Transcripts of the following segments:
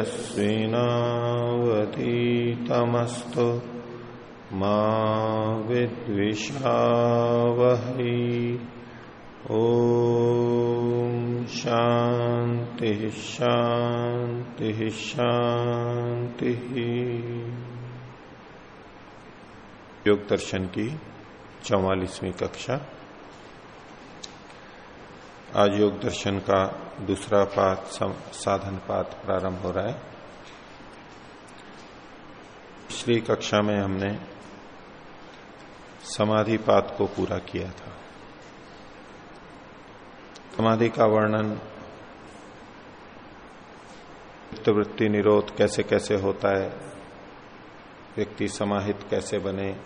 तेजस्विनावतीतमस्तु मा विद्विषावहै ॐ शान्तिः शान्तिः शान्तिः। योग दर्शन की चौवालीसवीं कक्षा। आज योग दर्शन का दूसरा पाठ साधन पाठ प्रारंभ हो रहा है। पिछली कक्षा में हमने समाधि पात को पूरा किया था। समाधि का वर्णन वृत्ति निरोध कैसे कैसे होता है, व्यक्ति समाहित कैसे बने,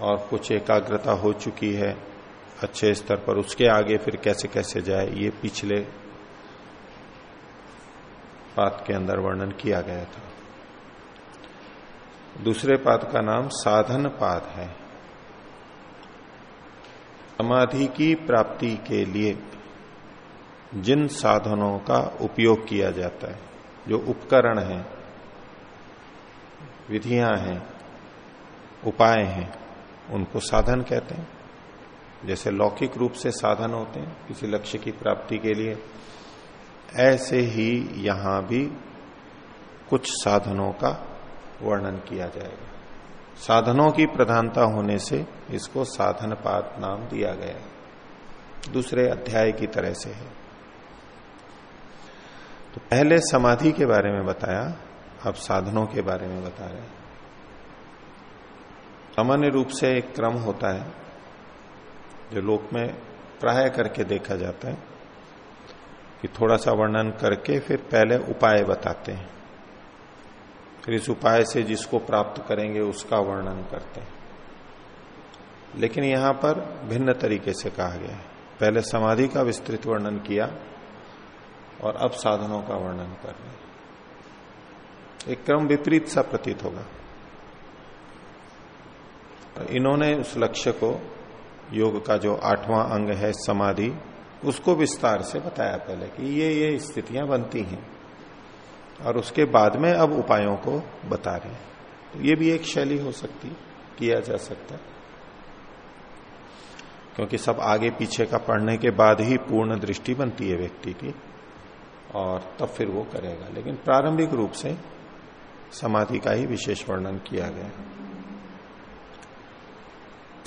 और कुछ एकाग्रता हो चुकी है अच्छे स्तर पर, उसके आगे फिर कैसे कैसे जाए, ये पिछले पात के अंदर वर्णन किया गया था। दूसरे पाद का नाम साधन पाद है। समाधि की प्राप्ति के लिए जिन साधनों का उपयोग किया जाता है, जो उपकरण हैं, विधियाँ हैं, उपाय हैं, उनको साधन कहते हैं। जैसे लौकिक रूप से साधन होते हैं, किसी लक्ष्य की प्राप्ति के लिए, ऐसे ही यहाँ भी कुछ साधनों का वर्णन किया जाएगा। साधनों की प्रधानता होने से इसको साधन पात नाम दिया गया है। दूसरे अध्याय की तरह से है। तो पहले समाधि के बारे में बताया, अब साधनों के बारे में बता रहे हैं। सामान्य रूप से एक क्रम होता है। जो लोक में प्राय करके देखा जाता है, कि थोड़ा सा वर्णन करके फिर पहले उपाय बताते हैं। फिर इस उपाय से जिसको प्राप्त करेंगे उसका वर्णन करते हैं। लेकिन यहाँ पर भिन्न तरीके से कहा गया है। पहले समाधि का विस्तृत वर्णन किया और अब साधनों का वर्णन कर रहे एक क्रम विपरीत सा प्रतीत होगा। इन्होंने उस लक्ष्य को योग का जो आठवां अंग है समाधि, उसको विस्तार से बताया पहले कि ये ये स्थितियाँ बनती हैं। और उसके बाद में अब उपायों को बता रहे हैं। तो ये भी एक शैली हो सकती, किया जा सकता। है क्योंकि सब आगे पीछे का पढ़ने के बाद ही पूर्ण दृष्टि बनती है व्यक्ति की, और तब फिर वो करेगा। लेकिन प्रारंभिक रूप से समाधि का ही विशेष वर्णन किया गया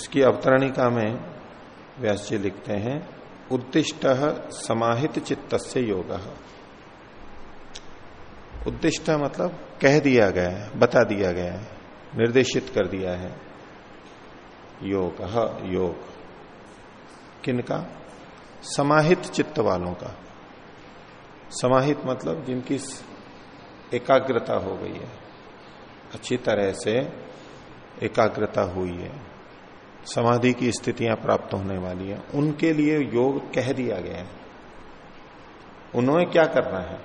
इसकी अवतरणिका में व्यास जी लिखते हैं, उद्दिष्ट समाहित चित्त से योग। उद्दिष्ट मतलब कह दिया गया है, बता दिया गया है, निर्देशित कर दिया है। योग योग। किनका? समाहित चित्त वालों का। समाहित मतलब जिनकी एकाग्रता हो गई है। अच्छी तरह से एकाग्रता हुई है। समाधि की स्थितियाँ प्राप्त होने वाली है। उनके लिए योग कह दिया गया है। उन्होंने क्या करना है?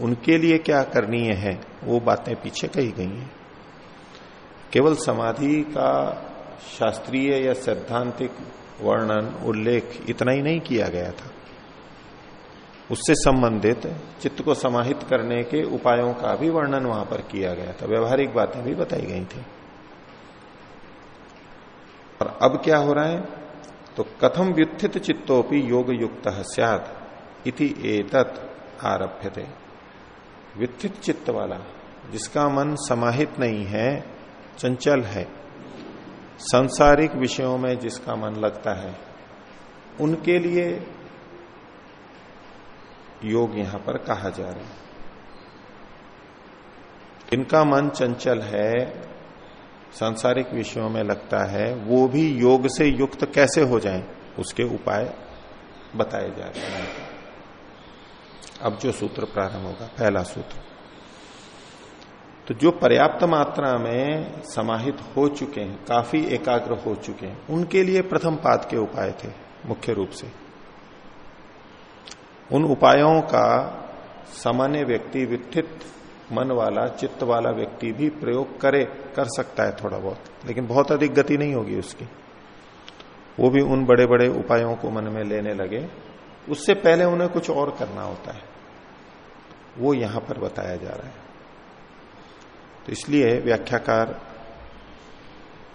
उनके लिए क्या करनी है? वो बातें पीछे कही गई हैं। केवल समाधि का शास्त्रीय या सैद्धांतिक वर्णन, उल्लेख इतना ही नहीं किया गया था। उससे संबंधित चित्त को समाहित करने के उपायों का भी वर्णन वहाँ पर किया गया था। व्यवहारिक बातें भी बताई गई थी। और अब क्या हो रहा है? तो कथम व्युत्थित चित्तोपि योग युक्त सियाद इति एतत् आरभ्य थे व्युत्थित चित्त वाला, जिसका मन समाहित नहीं है, चंचल है, संसारिक विषयों में जिसका मन लगता है, उनके लिए योग यहाँ पर कहा जा रहा है। इनका मन चंचल है सांसारिक विषयों में लगता है, वो भी योग से युक्त कैसे हो जाएँ? उसके उपाय बताए जा रहे हैं। अब जो सूत्र प्रारंभ होगा, पहला सूत्र। तो जो पर्याप्त मात्रा में समाहित हो चुके हैं, काफ़ी एकाग्र हो चुके हैं, उनके लिए प्रथम पाद के उपाय थे, मुख्य रूप से। उन उपायों का सामान्य व्यक्ति वित्थित मन वाला, चित्त वाला व्यक्ति भी प्रयोग करे, कर सकता है थोड़ा बहुत। लेकिन बहुत अधिक गति नहीं होगी उसकी। वो भी उन बड़े बड़े उपायों को मन में लेने लगे। उससे पहले उन्हें कुछ और करना होता है। वो यहाँ पर बताया जा रहा है। तो इसलिए व्याख्याकार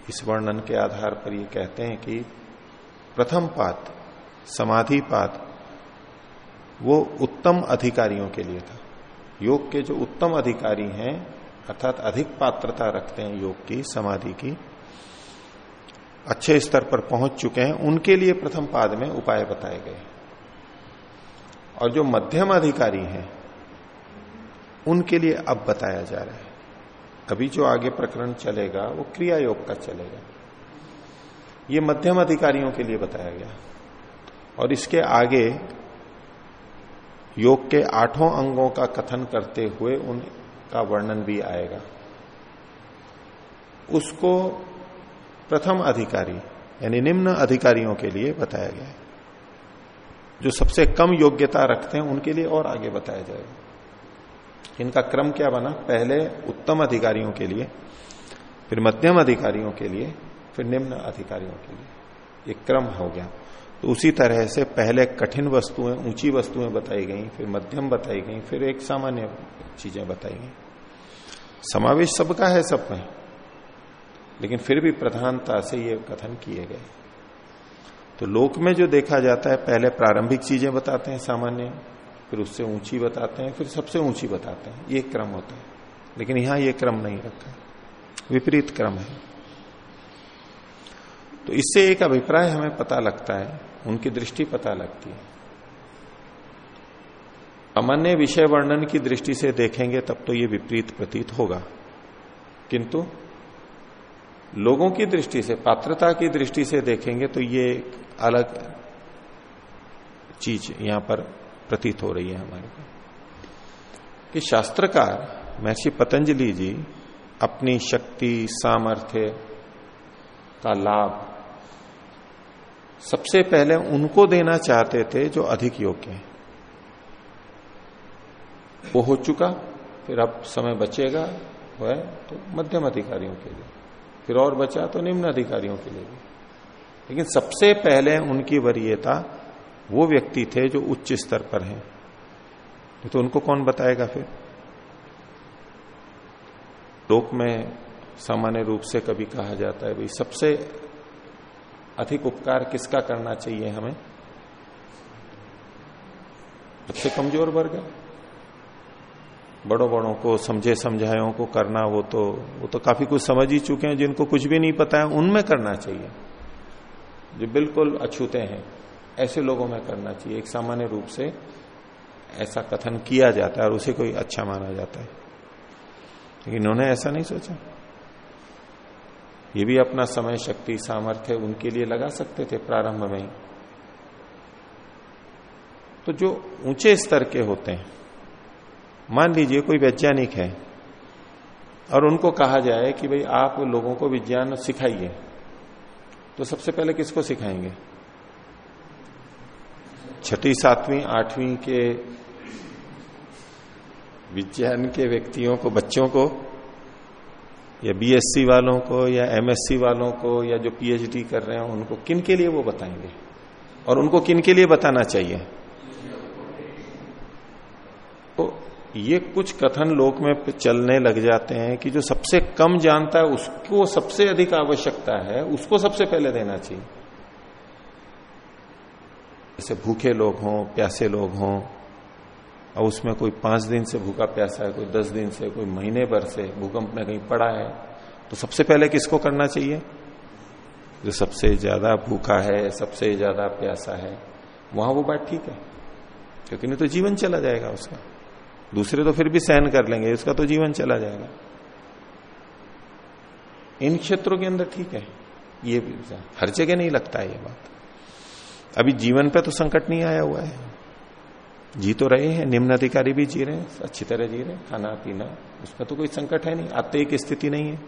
इस वर्णन के आधार पर ये कहते हैं कि प्रथम पात, समाधि पात, वो उत्तम अधिकारियों के लिए था। योग के जो उत्तम अधिकारी हैं, अर्थात अधिक पात्रता रखते हैं योग की, समाधि की, अच्छे स्तर पर पहुँच चुके हैं, उनके लिए प्रथम पाद में उपाय बताए गए और जो मध्यम अधिकारी हैं, उनके लिए अब बताया जा रहा है। अभी जो आगे प्रकरण चलेगा, वो क्रिया योग का चलेगा। ये मध्यम अधिकारियों के लिए बताया गया। और इसके आगे योग के आठों अंगों का कथन करते हुए उनका वर्णन भी आएगा। उसको प्रथम अधिकारी, यानी निम्न अधिकारियों के लिए बताया गया है। जो सबसे कम योग्यता रखते हैं, उनके लिए और आगे बताया जाएगा। इनका क्रम क्या बना? पहले उत्तम अधिकारियों के लिए, फिर मध्यम अधिकारियों के लिए, फिर निम्न अधिकारियों के लिए। ये क्रम हो गया। तो उसी तरह से पहले कठिन वस्तुएँ, ऊँची वस्तुएँ बताई गई, फिर मध्यम बताई गई, फिर एक सामान्य चीज़ें बताई गई। समावेश सबका है, सब में। लेकिन फिर भी प्रधानता से ये कथन किए गए। तो लोक में जो देखा जाता है, पहले प्रारंभिक चीज़ें बताते हैं सामान्य, फिर उससे ऊँची बताते हैं, फिर सबसे ऊँची बताते हैं। ये क्रम होता है। लेकिन यहाँ ये क्रम नहीं रखा। विपरीत क्रम है। तो इससे एक अभिप्राय हमें पता लगता है उनकी दृष्टि पता लगती है। अमान्य विषय वर्णन की दृष्टि से देखेंगे तब तो ये विपरीत प्रतीत होगा। किंतु लोगों की दृष्टि से, पात्रता की दृष्टि से देखेंगे तो ये एक अलग चीज़ यहाँ पर प्रतीत हो रही है हमारे को कि शास्त्रकार महर्षि पतंजलि जी अपनी शक्ति, सामर्थ्य का लाभ सबसे पहले उनको देना चाहते थे जो अधिक योग्य हैं। वो हो चुका, फिर अब समय बचेगा है तो मध्यम अधिकारियों के लिए। फिर और बचा तो निम्न अधिकारियों के लिए भी। लेकिन सबसे पहले उनकी वरीयता वो व्यक्ति थे जो उच्च स्तर पर हैं। तो उनको कौन बताएगा फिर? लोक में सामान्य रूप से कभी कहा जाता है, भाई सबसे अधिक उपकार किसका करना चाहिए हमें? सबसे कमज़ोर वर्ग है। बड़ों बड़ों को समझे समझायों को करना, वो तो वो तो काफ़ी कुछ समझ ही चुके हैं, जिनको कुछ भी नहीं पता है, उनमें करना चाहिए। जो बिल्कुल अछूते हैं, ऐसे लोगों में करना चाहिए। एक सामान्य रूप से ऐसा कथन किया जाता है और उसे कोई अच्छा माना जाता है। लेकिन इन्होंने ऐसा नहीं सोचा। ये भी अपना समय, शक्ति, सामर्थ्य उनके लिए लगा सकते थे प्रारंभ में ही। तो जो ऊँचे स्तर के होते हैं, मान लीजिए कोई वैज्ञानिक है और उनको कहा जाए कि भाई आप लोगों को विज्ञान सिखाइए तो सबसे पहले किसको सिखाएँगे? छठी, सातवीं, आठवीं के विज्ञान के व्यक्तियों को, बच्चों को? या बीएससी वालों को, या एमएससी वालों को, या जो पीएचडी कर रहे हैं, उनको किन के लिए वो बताएँगे? और उनको किन के लिए बताना चाहिए? तो ये कुछ कथन लोक में चलने लग जाते हैं कि जो सबसे कम जानता है, उसको सबसे अधिक आवश्यकता है, उसको सबसे पहले देना चाहिए। जैसे भूखे लोग हों, प्यासे लोग हों और उसमें कोई पाँच दिन से भूखा प्यासा है, कोई दस दिन से, कोई महीने भर से भूकंप में कहीं पड़ा है तो सबसे पहले किसको करना चाहिए? जो सबसे ज़्यादा भूखा है, सबसे ज़्यादा प्यासा है, वहाँ वो बात ठीक है, क्योंकि नहीं तो जीवन चला जाएगा उसका। दूसरे तो फिर भी सहन कर लेंगे उसका तो जीवन चला जाएगा। इन क्षेत्रों के अंदर ठीक है, ये हर जगह नहीं लगता है ये बात। अभी जीवन पे तो संकट नहीं आया हुआ है। जी तो रहे हैं, निम्न अधिकारी भी जी रहे हैं, अच्छी तरह जी रहे हैं, खाना, पीना उसका तो कोई संकट है नहीं आते की स्थिति नहीं है।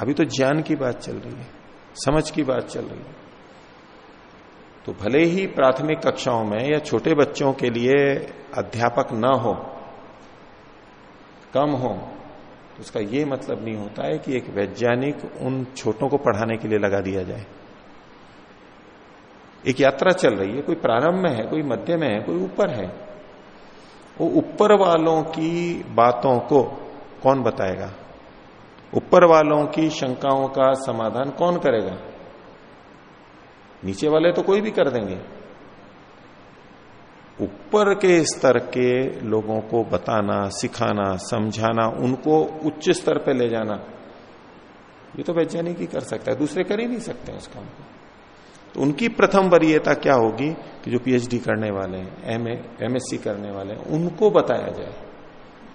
अभी तो ज्ञान की बात चल रही है, समझ की बात चल रही है। तो भले ही प्राथमिक कक्षाओं में या छोटे बच्चों के लिए अध्यापक ना हो, कम हो तो उसका ये मतलब नहीं होता है कि एक वैज्ञानिक उन छोटों को पढ़ाने के लिए लगा दिया जाए। एक यात्रा चल रही है, कोई प्रारंभ में है, कोई मध्य में है, कोई ऊपर है। वो ऊपर वालों की बातों को कौन बताएगा? ऊपर वालों की शंकाओं का समाधान कौन करेगा? नीचे वाले तो कोई भी कर देंगे। ऊपर के स्तर के लोगों को बताना, सिखाना, समझाना, उनको उच्च स्तर पे ले जाना, ये तो वैज्ञानिक ही कर सकता है, दूसरे कर ही नहीं सकते उस काम को। तो उनकी प्रथम वरीयता क्या होगी कि जो पीएचडी करने वाले हैं एम एमएससी करने वाले हैं, उनको बताया जाए।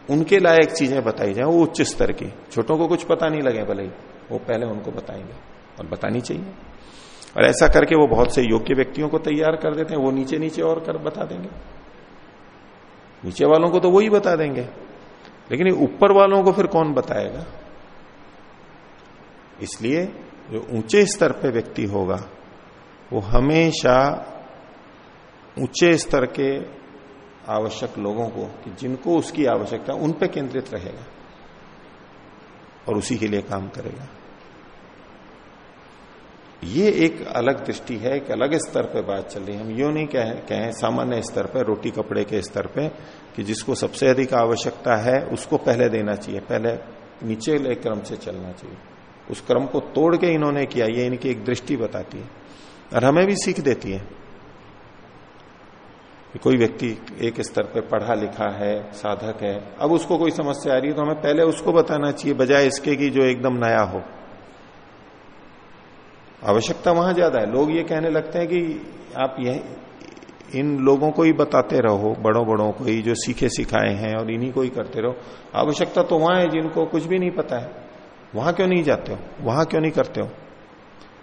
उनके लायक चीज़ें बताई जाए, वो उच्च स्तर की। छोटों को कुछ पता नहीं लगे, भले ही। वो पहले उनको बताएँगे और बतानी चाहिए। और ऐसा करके वो बहुत से योग्य व्यक्तियों को तैयार कर देते हैं, वो नीचे नीचे और कर बता देंगे। नीचे वालों को तो वही बता देंगे। लेकिन ऊपर वालों को फिर कौन बताएगा? इसलिए जो ऊँचे स्तर पे व्यक्ति होगा वो हमेशा ऊँचे स्तर के आवश्यक लोगों को, कि जिनको उसकी आवश्यकता उन पे केंद्रित रहेगा और उसी के लिए काम करेगा। ये एक अलग दृष्टि है, एक अलग स्तर पे बात चल रही है। हम यो नहीं कहें कहें सामान्य स्तर पे, रोटी कपड़े के स्तर पे, कि जिसको सबसे अधिक आवश्यकता है उसको पहले देना चाहिए, पहले नीचे क्रम से चलना चाहिए। उस क्रम को तोड़ के इन्होंने किया, ये इनकी एक दृष्टि बताती है। और हमें भी सीख देती है। कोई व्यक्ति एक स्तर पे पढ़ा लिखा है, साधक है, अब उसको कोई समस्या आ रही है तो हमें पहले उसको बताना चाहिए, बजाय इसके कि जो एकदम नया हो। आवश्यकता वहाँ ज़्यादा है। लोग ये कहने लगते हैं कि आप यह, इन लोगों को ही बताते रहो बड़ों बड़ों को ही, जो सीखे सिखाए हैं और इन्हीं को ही करते रहो। आवश्यकता तो वहाँ है जिनको कुछ भी नहीं पता है। वहाँ क्यों नहीं जाते हो? वहाँ क्यों नहीं करते हो?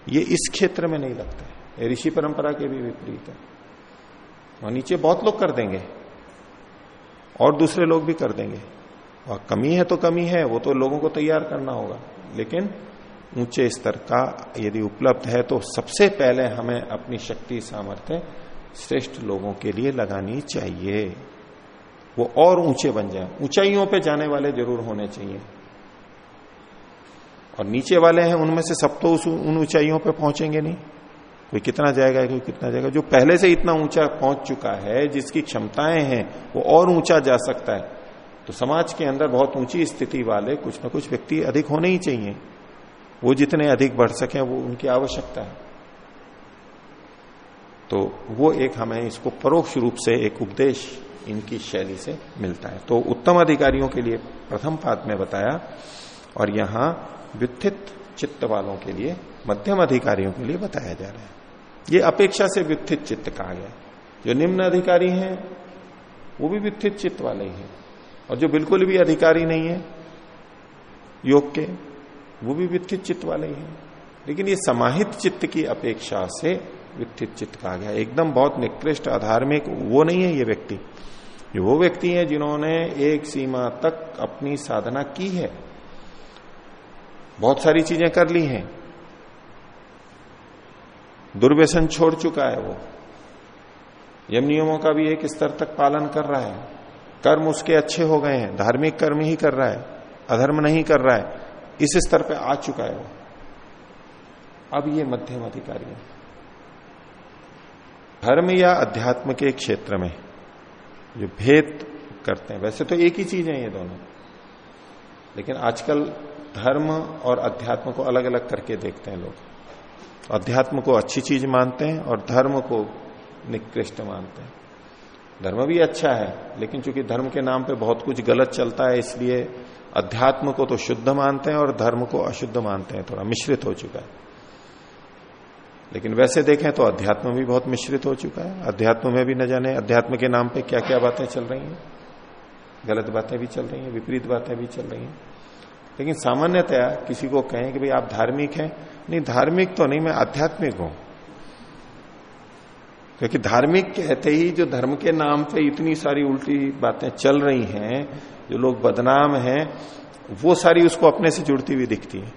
ये इस क्षेत्र में नहीं लगता है। ऋषि परंपरा के भी विपरीत है। और नीचे बहुत लोग कर देंगे। और दूसरे लोग भी कर देंगे। और कमी है तो कमी है, वो तो लोगों को तैयार करना होगा। लेकिन ऊँचे स्तर का यदि उपलब्ध है तो सबसे पहले हमें अपनी शक्ति, सामर्थ्य श्रेष्ठ लोगों के लिए लगानी चाहिए। वो और ऊँचे बन जाए। ऊंचाइयों पे जाने वाले ज़रूर होने चाहिए। और नीचे वाले हैं, उनमें से सब तो उस उन ऊंचाइयों पे पहुँचेंगे नहीं। कोई कितना जाएगा कोई कितना जाएगा। जो पहले से इतना ऊँचा पहुँच चुका है, जिसकी क्षमताएँ हैं, वो और ऊँचा जा सकता है। तो समाज के अंदर बहुत ऊँची स्थिति वाले कुछ ना कुछ व्यक्ति अधिक होने ही चाहिए। वो जितने अधिक बढ़ सके, वो उनकी आवश्यकता है। तो वो एक हमें इसको परोक्ष रूप से एक उपदेश इनकी शैली से मिलता है। तो उत्तम अधिकारियों के लिए प्रथम पाद में बताया, और यहाँ व्युत्थित चित्त वालों के लिए, मध्यम अधिकारियों के लिए बताया जा रहा है। ये अपेक्षा से व्युत्थित चित्त कहा गया जो निम्न अधिकारी हैं, वो भी व्युत्थित चित्त वाले ही हैं। और जो बिल्कुल भी अधिकारी नहीं है, योग के, वो भी वित्थित चित्त वाले ही हैं। लेकिन ये समाहित चित्त की अपेक्षा से वित्थित चित्त कहा गया एकदम बहुत निकृष्ट, अधार्मिक, वो नहीं है ये व्यक्ति। जो वो व्यक्ति है, जिन्होंने एक सीमा तक अपनी साधना की है, बहुत सारी चीज़ें कर ली हैं। दुर्व्यसन छोड़ चुका है वो। यम नियमों का भी एक स्तर तक पालन कर रहा है। कर्म उसके अच्छे हो गए हैं। धार्मिक कर्म ही कर रहा है। अधर्म नहीं कर रहा है। इस स्तर पे आ चुका है वो। अब ये मध्यम अधिकारी है। धर्म या अध्यात्म के क्षेत्र में जो भेद करते हैं, वैसे तो एक ही चीज़ है ये दोनों। लेकिन आजकल धर्म और अध्यात्म को अलग अलग करके देखते हैं लोग। अध्यात्म को अच्छी चीज़ मानते हैं और धर्म को निकृष्ट मानते हैं। धर्म भी अच्छा है, लेकिन चूँकि धर्म के नाम पे बहुत कुछ गलत चलता है, इसलिए अध्यात्म को तो शुद्ध मानते हैं और धर्म को अशुद्ध मानते हैं, थोड़ा मिश्रित हो चुका है। लेकिन वैसे देखें तो अध्यात्म भी बहुत मिश्रित हो चुका है। अध्यात्म में भी न जाने अध्यात्म के नाम पे क्या क्या बातें चल रही हैं। गलत बातें भी चल रही हैं, विपरीत बातें भी चल रही हैं। लेकिन सामान्यतया किसी को कहें कि भाई आप धार्मिक हैं। नहीं, धार्मिक तो नहीं, मैं आध्यात्मिक हूँ। क्योंकि धार्मिक कहते ही जो धर्म के नाम पे इतनी सारी उल्टी बातें चल रही हैं, जो लोग बदनाम हैं, वो सारी उसको अपने से जुड़ती हुई दिखती है।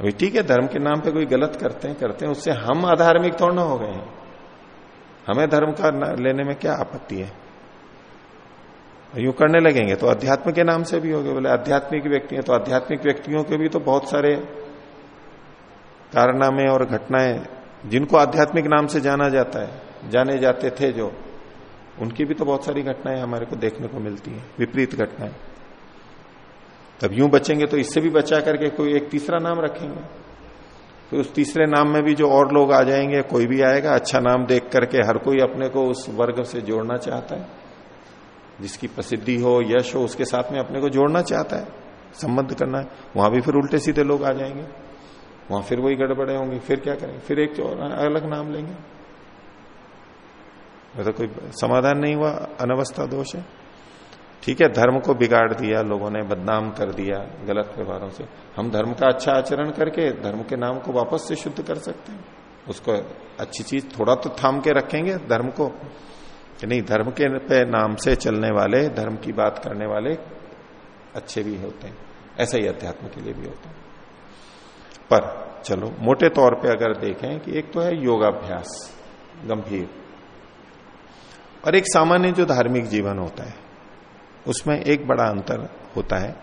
अभी ठीक है, धर्म के नाम पे कोई गलत करते हैं करते हैं, उससे हम अधार्मिक थोड़ा ना हो गए हैं। हमें धर्म का लेने में क्या आपत्ति है? यूँ करने लगेंगे तो अध्यात्म के नाम से भी हो गए बोले आध्यात्मिक व्यक्ति है तो आध्यात्मिक व्यक्तियों के भी तो बहुत सारे कारनामे और घटनाएँ, जिनको आध्यात्मिक नाम से जाना जाता है, जाने जाते थे जो, उनकी भी तो बहुत सारी घटनाएँ हमारे को देखने को मिलती है, विपरीत घटनाएँ। तब यूँ बचेंगे तो इससे भी बचा करके कोई एक तीसरा नाम रखेंगे। तो उस तीसरे नाम में भी जो और लोग आ जाएँगे, कोई भी आएगा अच्छा नाम देख करके हर कोई अपने को उस वर्ग से जोड़ना चाहता है। जिसकी प्रसिद्धि हो, यश हो, उसके साथ में अपने को जोड़ना चाहता है, संबंध करना है, वहाँ भी फिर उल्टे सीधे लोग आ जाएँगे। वहाँ फिर वही गड़बड़े होंगे, फिर क्या करेंगे? फिर एक अलग नाम लेंगे। तो कोई समाधान नहीं हुआ, अनवस्था दोष है। ठीक है, धर्म को बिगाड़ दिया, लोगों ने बदनाम कर दिया गलत व्यवहारों से। हम धर्म का अच्छा आचरण करके धर्म के नाम को वापस से शुद्ध कर सकते हैं। उसको अच्छी चीज़ थोड़ा तो थाम के रखेंगे धर्म को। कि नहीं, धर्म के पे नाम से चलने वाले, धर्म की बात करने वाले अच्छे भी होते हैं, ऐसा ही अध्यात्म के लिए भी होता है। पर चलो, मोटे तौर पे अगर देखें कि एक तो है योगाभ्यास, गंभीर। और एक सामान्य जो धार्मिक जीवन होता है, उसमें एक बड़ा अंतर होता है।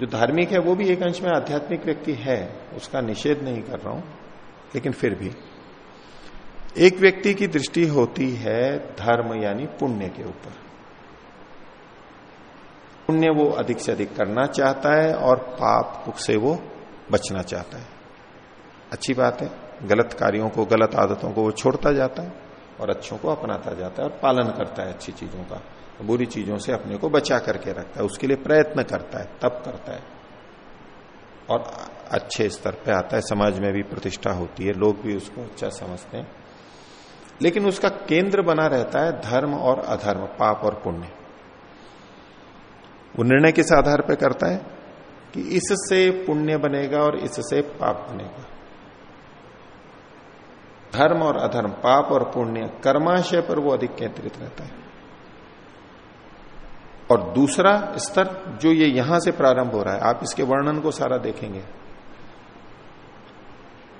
जो धार्मिक है, वो भी एक अंश में आध्यात्मिक व्यक्ति है, उसका निषेध नहीं कर रहा हूँ, लेकिन फिर भी एक व्यक्ति की दृष्टि होती है धर्म यानी पुण्य के ऊपर। पुण्य वो अधिक से अधिक करना चाहता है और पाप से वो बचना चाहता है। अच्छी बात है, गलत कार्यों को, गलत आदतों को वो छोड़ता जाता है और अच्छों को अपनाता जाता है और पालन करता है अच्छी चीज़ों का। बुरी चीज़ों से अपने को बचा करके रखता है, उसके लिए प्रयत्न करता है तब करता है और अच्छे स्तर पे आता है, समाज में भी प्रतिष्ठा होती है, लोग भी उसको अच्छा समझते हैं। लेकिन उसका केंद्र बना रहता है धर्म और अधर्म, पाप और पुण्य। वो निर्णय किस आधार पर करता है? कि इससे पुण्य बनेगा और इससे पाप बनेगा। धर्म और अधर्म, पाप और पुण्य, कर्माशय पर वो अधिक केंद्रित रहता है। और दूसरा स्तर जो ये यहाँ से प्रारंभ हो रहा है, आप इसके वर्णन को सारा देखेंगे।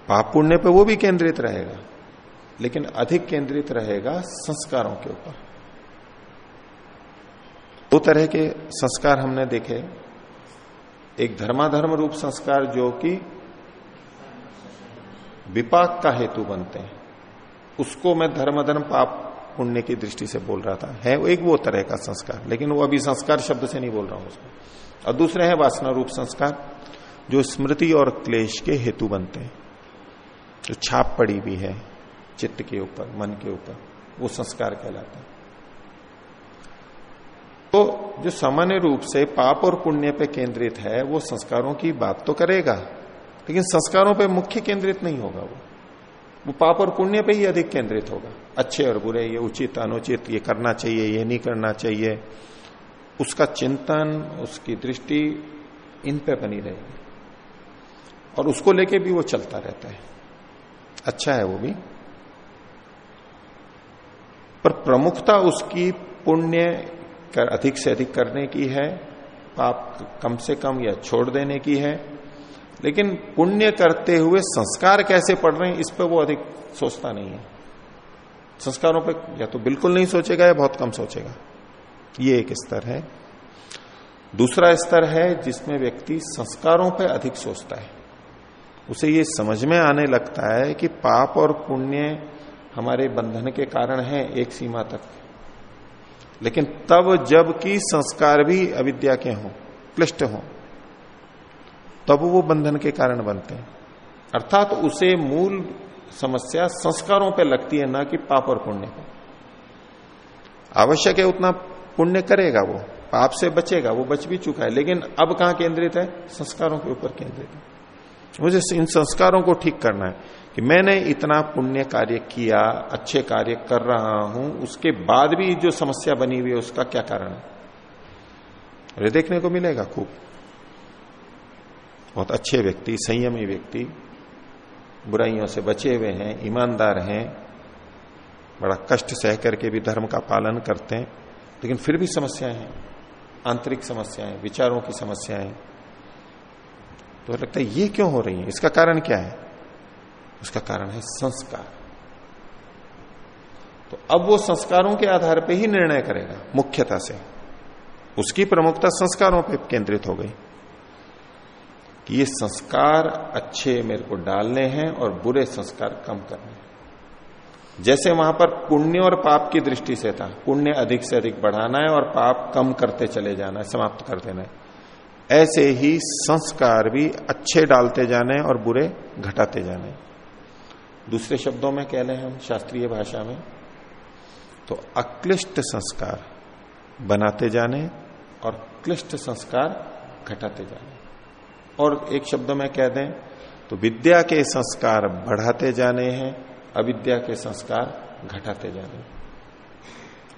पाप पुण्य पर वो भी केंद्रित रहेगा। लेकिन अधिक केंद्रित रहेगा संस्कारों के ऊपर। दो तरह के संस्कार हमने देखे। एक धर्माधर्म रूप संस्कार जो कि विपाक का हेतु बनते हैं। उसको मैं धर्म धर्म पाप पुण्य की दृष्टि से बोल रहा था। है वो एक वो तरह का संस्कार, लेकिन वो अभी संस्कार शब्द से नहीं बोल रहा हूँ उसको। और दूसरे है वासना रूप संस्कार, जो स्मृति और क्लेश के हेतु बनते हैं। जो छाप पड़ी भी है। चित्त के ऊपर, मन के ऊपर, वो संस्कार कहलाता है। तो जो सामान्य रूप से पाप और पुण्य पे केंद्रित है, वो संस्कारों की बात तो करेगा, लेकिन संस्कारों पे मुख्य केंद्रित नहीं होगा वो। वो पाप और पुण्य पे ही अधिक केंद्रित होगा। अच्छे और बुरे, ये उचित, अनुचित, ये करना चाहिए, ये नहीं करना चाहिए, उसका चिंतन, उसकी दृष्टि इन पे बनी रहेगी। और उसको लेके भी वो चलता रहता है। अच्छा है वो भी। पर प्रमुखता उसकी पुण्य कर, अधिक से अधिक करने की है, पाप कम से कम या छोड़ देने की है। लेकिन पुण्य करते हुए संस्कार कैसे पड़ रहे हैं, इस पर वो अधिक सोचता नहीं है। संस्कारों पे या तो बिल्कुल नहीं सोचेगा या बहुत कम सोचेगा। ये एक स्तर है। दूसरा स्तर है जिसमें व्यक्ति संस्कारों पे अधिक सोचता है। उसे ये समझ में आने लगता है कि पाप और पुण्य हमारे बंधन के कारण है एक सीमा तक। लेकिन तब जब कि संस्कार भी अविद्या के हों, क्लिष्ट हों, तब वो बंधन के कारण बनते हैं। अर्थात तो उसे मूल समस्या संस्कारों पे लगती है, ना कि पाप और पुण्य को आवश्यक है उतना पुण्य करेगा वो, पाप से बचेगा, वो बच भी चुका है, लेकिन अब कहाँ केंद्रित है? संस्कारों के ऊपर केंद्रित है। मुझे इन संस्कारों को ठीक करना है। कि मैंने इतना पुण्य कार्य किया, अच्छे कार्य कर रहा हूँ, उसके बाद भी जो समस्या बनी हुई है, उसका क्या कारण है? अरे, देखने को मिलेगा खूब। बहुत अच्छे व्यक्ति, संयमी व्यक्ति, बुराइयों से बचे हुए हैं, ईमानदार हैं, बड़ा कष्ट सह करके भी धर्म का पालन करते हैं, लेकिन फिर भी समस्याएँ हैं, आंतरिक समस्याएँ, विचारों की समस्याएँ। तो लगता है, ये क्यों हो रही है? इसका कारण क्या है? उसका कारण है संस्कार। तो अब वो संस्कारों के आधार पर ही निर्णय करेगा, मुख्यता से। उसकी प्रमुखता संस्कारों पर केंद्रित हो गई कि ये संस्कार अच्छे मेरे को डालने हैं और बुरे संस्कार कम करने हैं। जैसे वहाँ पर पुण्य और पाप की दृष्टि से था, पुण्य अधिक से अधिक बढ़ाना है और पाप कम करते चले जाना है, समाप्त कर देना है। ऐसे ही संस्कार भी अच्छे डालते जाने और बुरे घटाते जाने दूसरे शब्दों में कह लें हम, शास्त्रीय भाषा में तो अक्लिष्ट संस्कार बनाते जाने और क्लिष्ट संस्कार घटाते जाने। और एक शब्द में कह दें तो विद्या के संस्कार बढ़ाते जाने हैं, अविद्या के संस्कार घटाते जाने।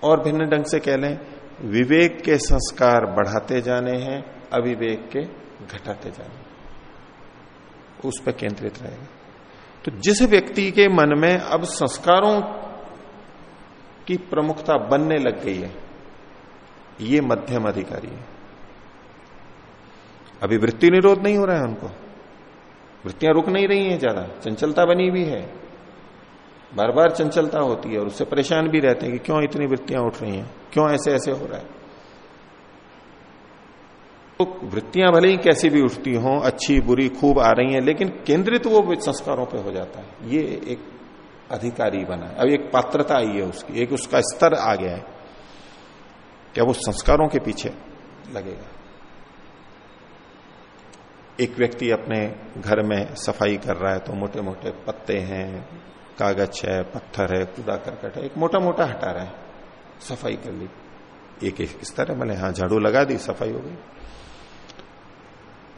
और भिन्न ढंग से कह लें, विवेक के संस्कार बढ़ाते जाने हैं, अविवेक के घटाते जाने। उस पर केंद्रित रहेगा। तो जिस व्यक्ति के मन में अब संस्कारों की प्रमुखता बनने लग गई है, ये मध्यम अधिकारी है। अभी वृत्ति निरोध नहीं हो रहा है उनको। वृत्तियाँ रुक नहीं रही हैं ज़्यादा। चंचलता बनी हुई है। बार बार चंचलता होती है और उससे परेशान भी रहते हैं कि क्यों इतनी वृत्तियाँ उठ रही हैं? क्यों ऐसे ऐसे हो रहा है? तो वृत्तियाँ भले ही कैसी भी उठती हो, अच्छी, बुरी, खूब आ रही हैं, लेकिन केंद्रित वो संस्कारों पे हो जाता है। ये एक अधिकारी बना है। अब एक पात्रता आई है उसकी, एक उसका स्तर आ गया है। क्या वो संस्कारों के पीछे लगेगा? एक व्यक्ति अपने घर में सफ़ाई कर रहा है तो मोटे मोटे पत्ते हैं, कागज़ है, पत्थर है कूड़ा करकट है, एक मोटा मोटा हटा रहा है। सफ़ाई कर ली। एक एक स्तर है मैंने हाँ झाड़ू लगा दी, सफ़ाई हो गई।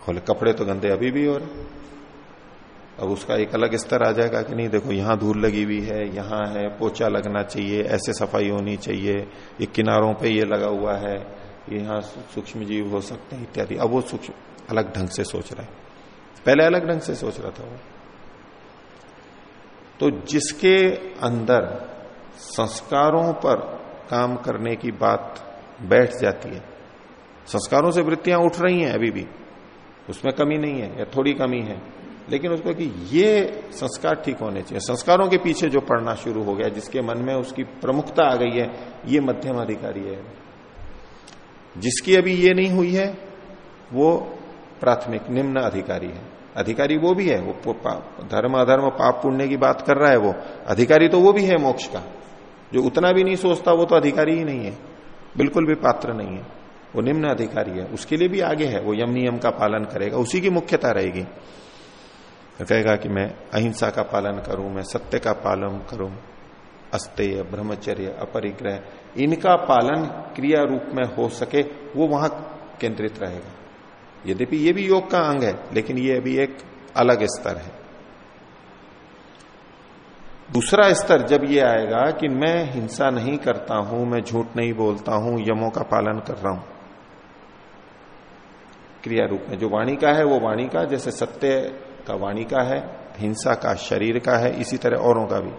खोले, कपड़े तो गंदे अभी भी और अब उसका एक अलग स्तर आ जाएगा कि नहीं, देखो यहाँ धूल लगी हुई है, यहाँ है, पोचा लगना चाहिए, ऐसे सफ़ाई होनी चाहिए, ये किनारों पे ये लगा हुआ है, यहाँ सूक्ष्म जीव हो सकते हैं इत्यादि। अब वो सूक्ष्म, अलग ढंग से सोच रहा है। पहले अलग ढंग से सोच रहा था वो। तो जिसके अंदर संस्कारों पर काम करने की बात बैठ जाती है, संस्कारों से वृत्तियाँ उठ रही हैं अभी भी। उसमें कमी नहीं है, या थोड़ी कमी है। लेकिन उसको कि ये संस्कार ठीक होने चाहिए। संस्कारों के पीछे जो पढ़ना शुरू हो गया, जिसके मन में उसकी प्रमुखता आ गई है, ये मध्यम अधिकारी है। जिसकी अभी ये नहीं हुई है, वो प्राथमिक निम्न अधिकारी है। अधिकारी वो भी है, वो धर्म अधर्म, पाप पुण्य की बात कर रहा है वो। अधिकारी तो वो भी है मोक्ष का। जो उतना भी नहीं सोचता, वो तो अधिकारी ही नहीं है। बिल्कुल भी पात्र नहीं है। वो निम्न अधिकारी है, उसके लिए भी आगे है, वो यम नियम का पालन करेगा, उसी की मुख्यता रहेगी। कहेगा कि मैं अहिंसा का पालन करूँ, मैं सत्य का पालन करूँ, अस्तेय, ब्रह्मचर्य, अपरिग्रह, इनका पालन क्रिया रूप में हो सके, वो वहाँ केंद्रित रहेगा। यद्यपि ये भी योग का अंग है, लेकिन ये अभी एक अलग स्तर है। दूसरा स्तर जब ये आएगा कि मैं हिंसा नहीं करता हूँ, मैं झूठ नहीं बोलता हूँ, यमों का पालन कर रहा हूँ क्रिया रूप में। जो वाणी का है, वो वाणी का, जैसे सत्य का वाणी का है, हिंसा का, शरीर का है, इसी तरह औरों का भी।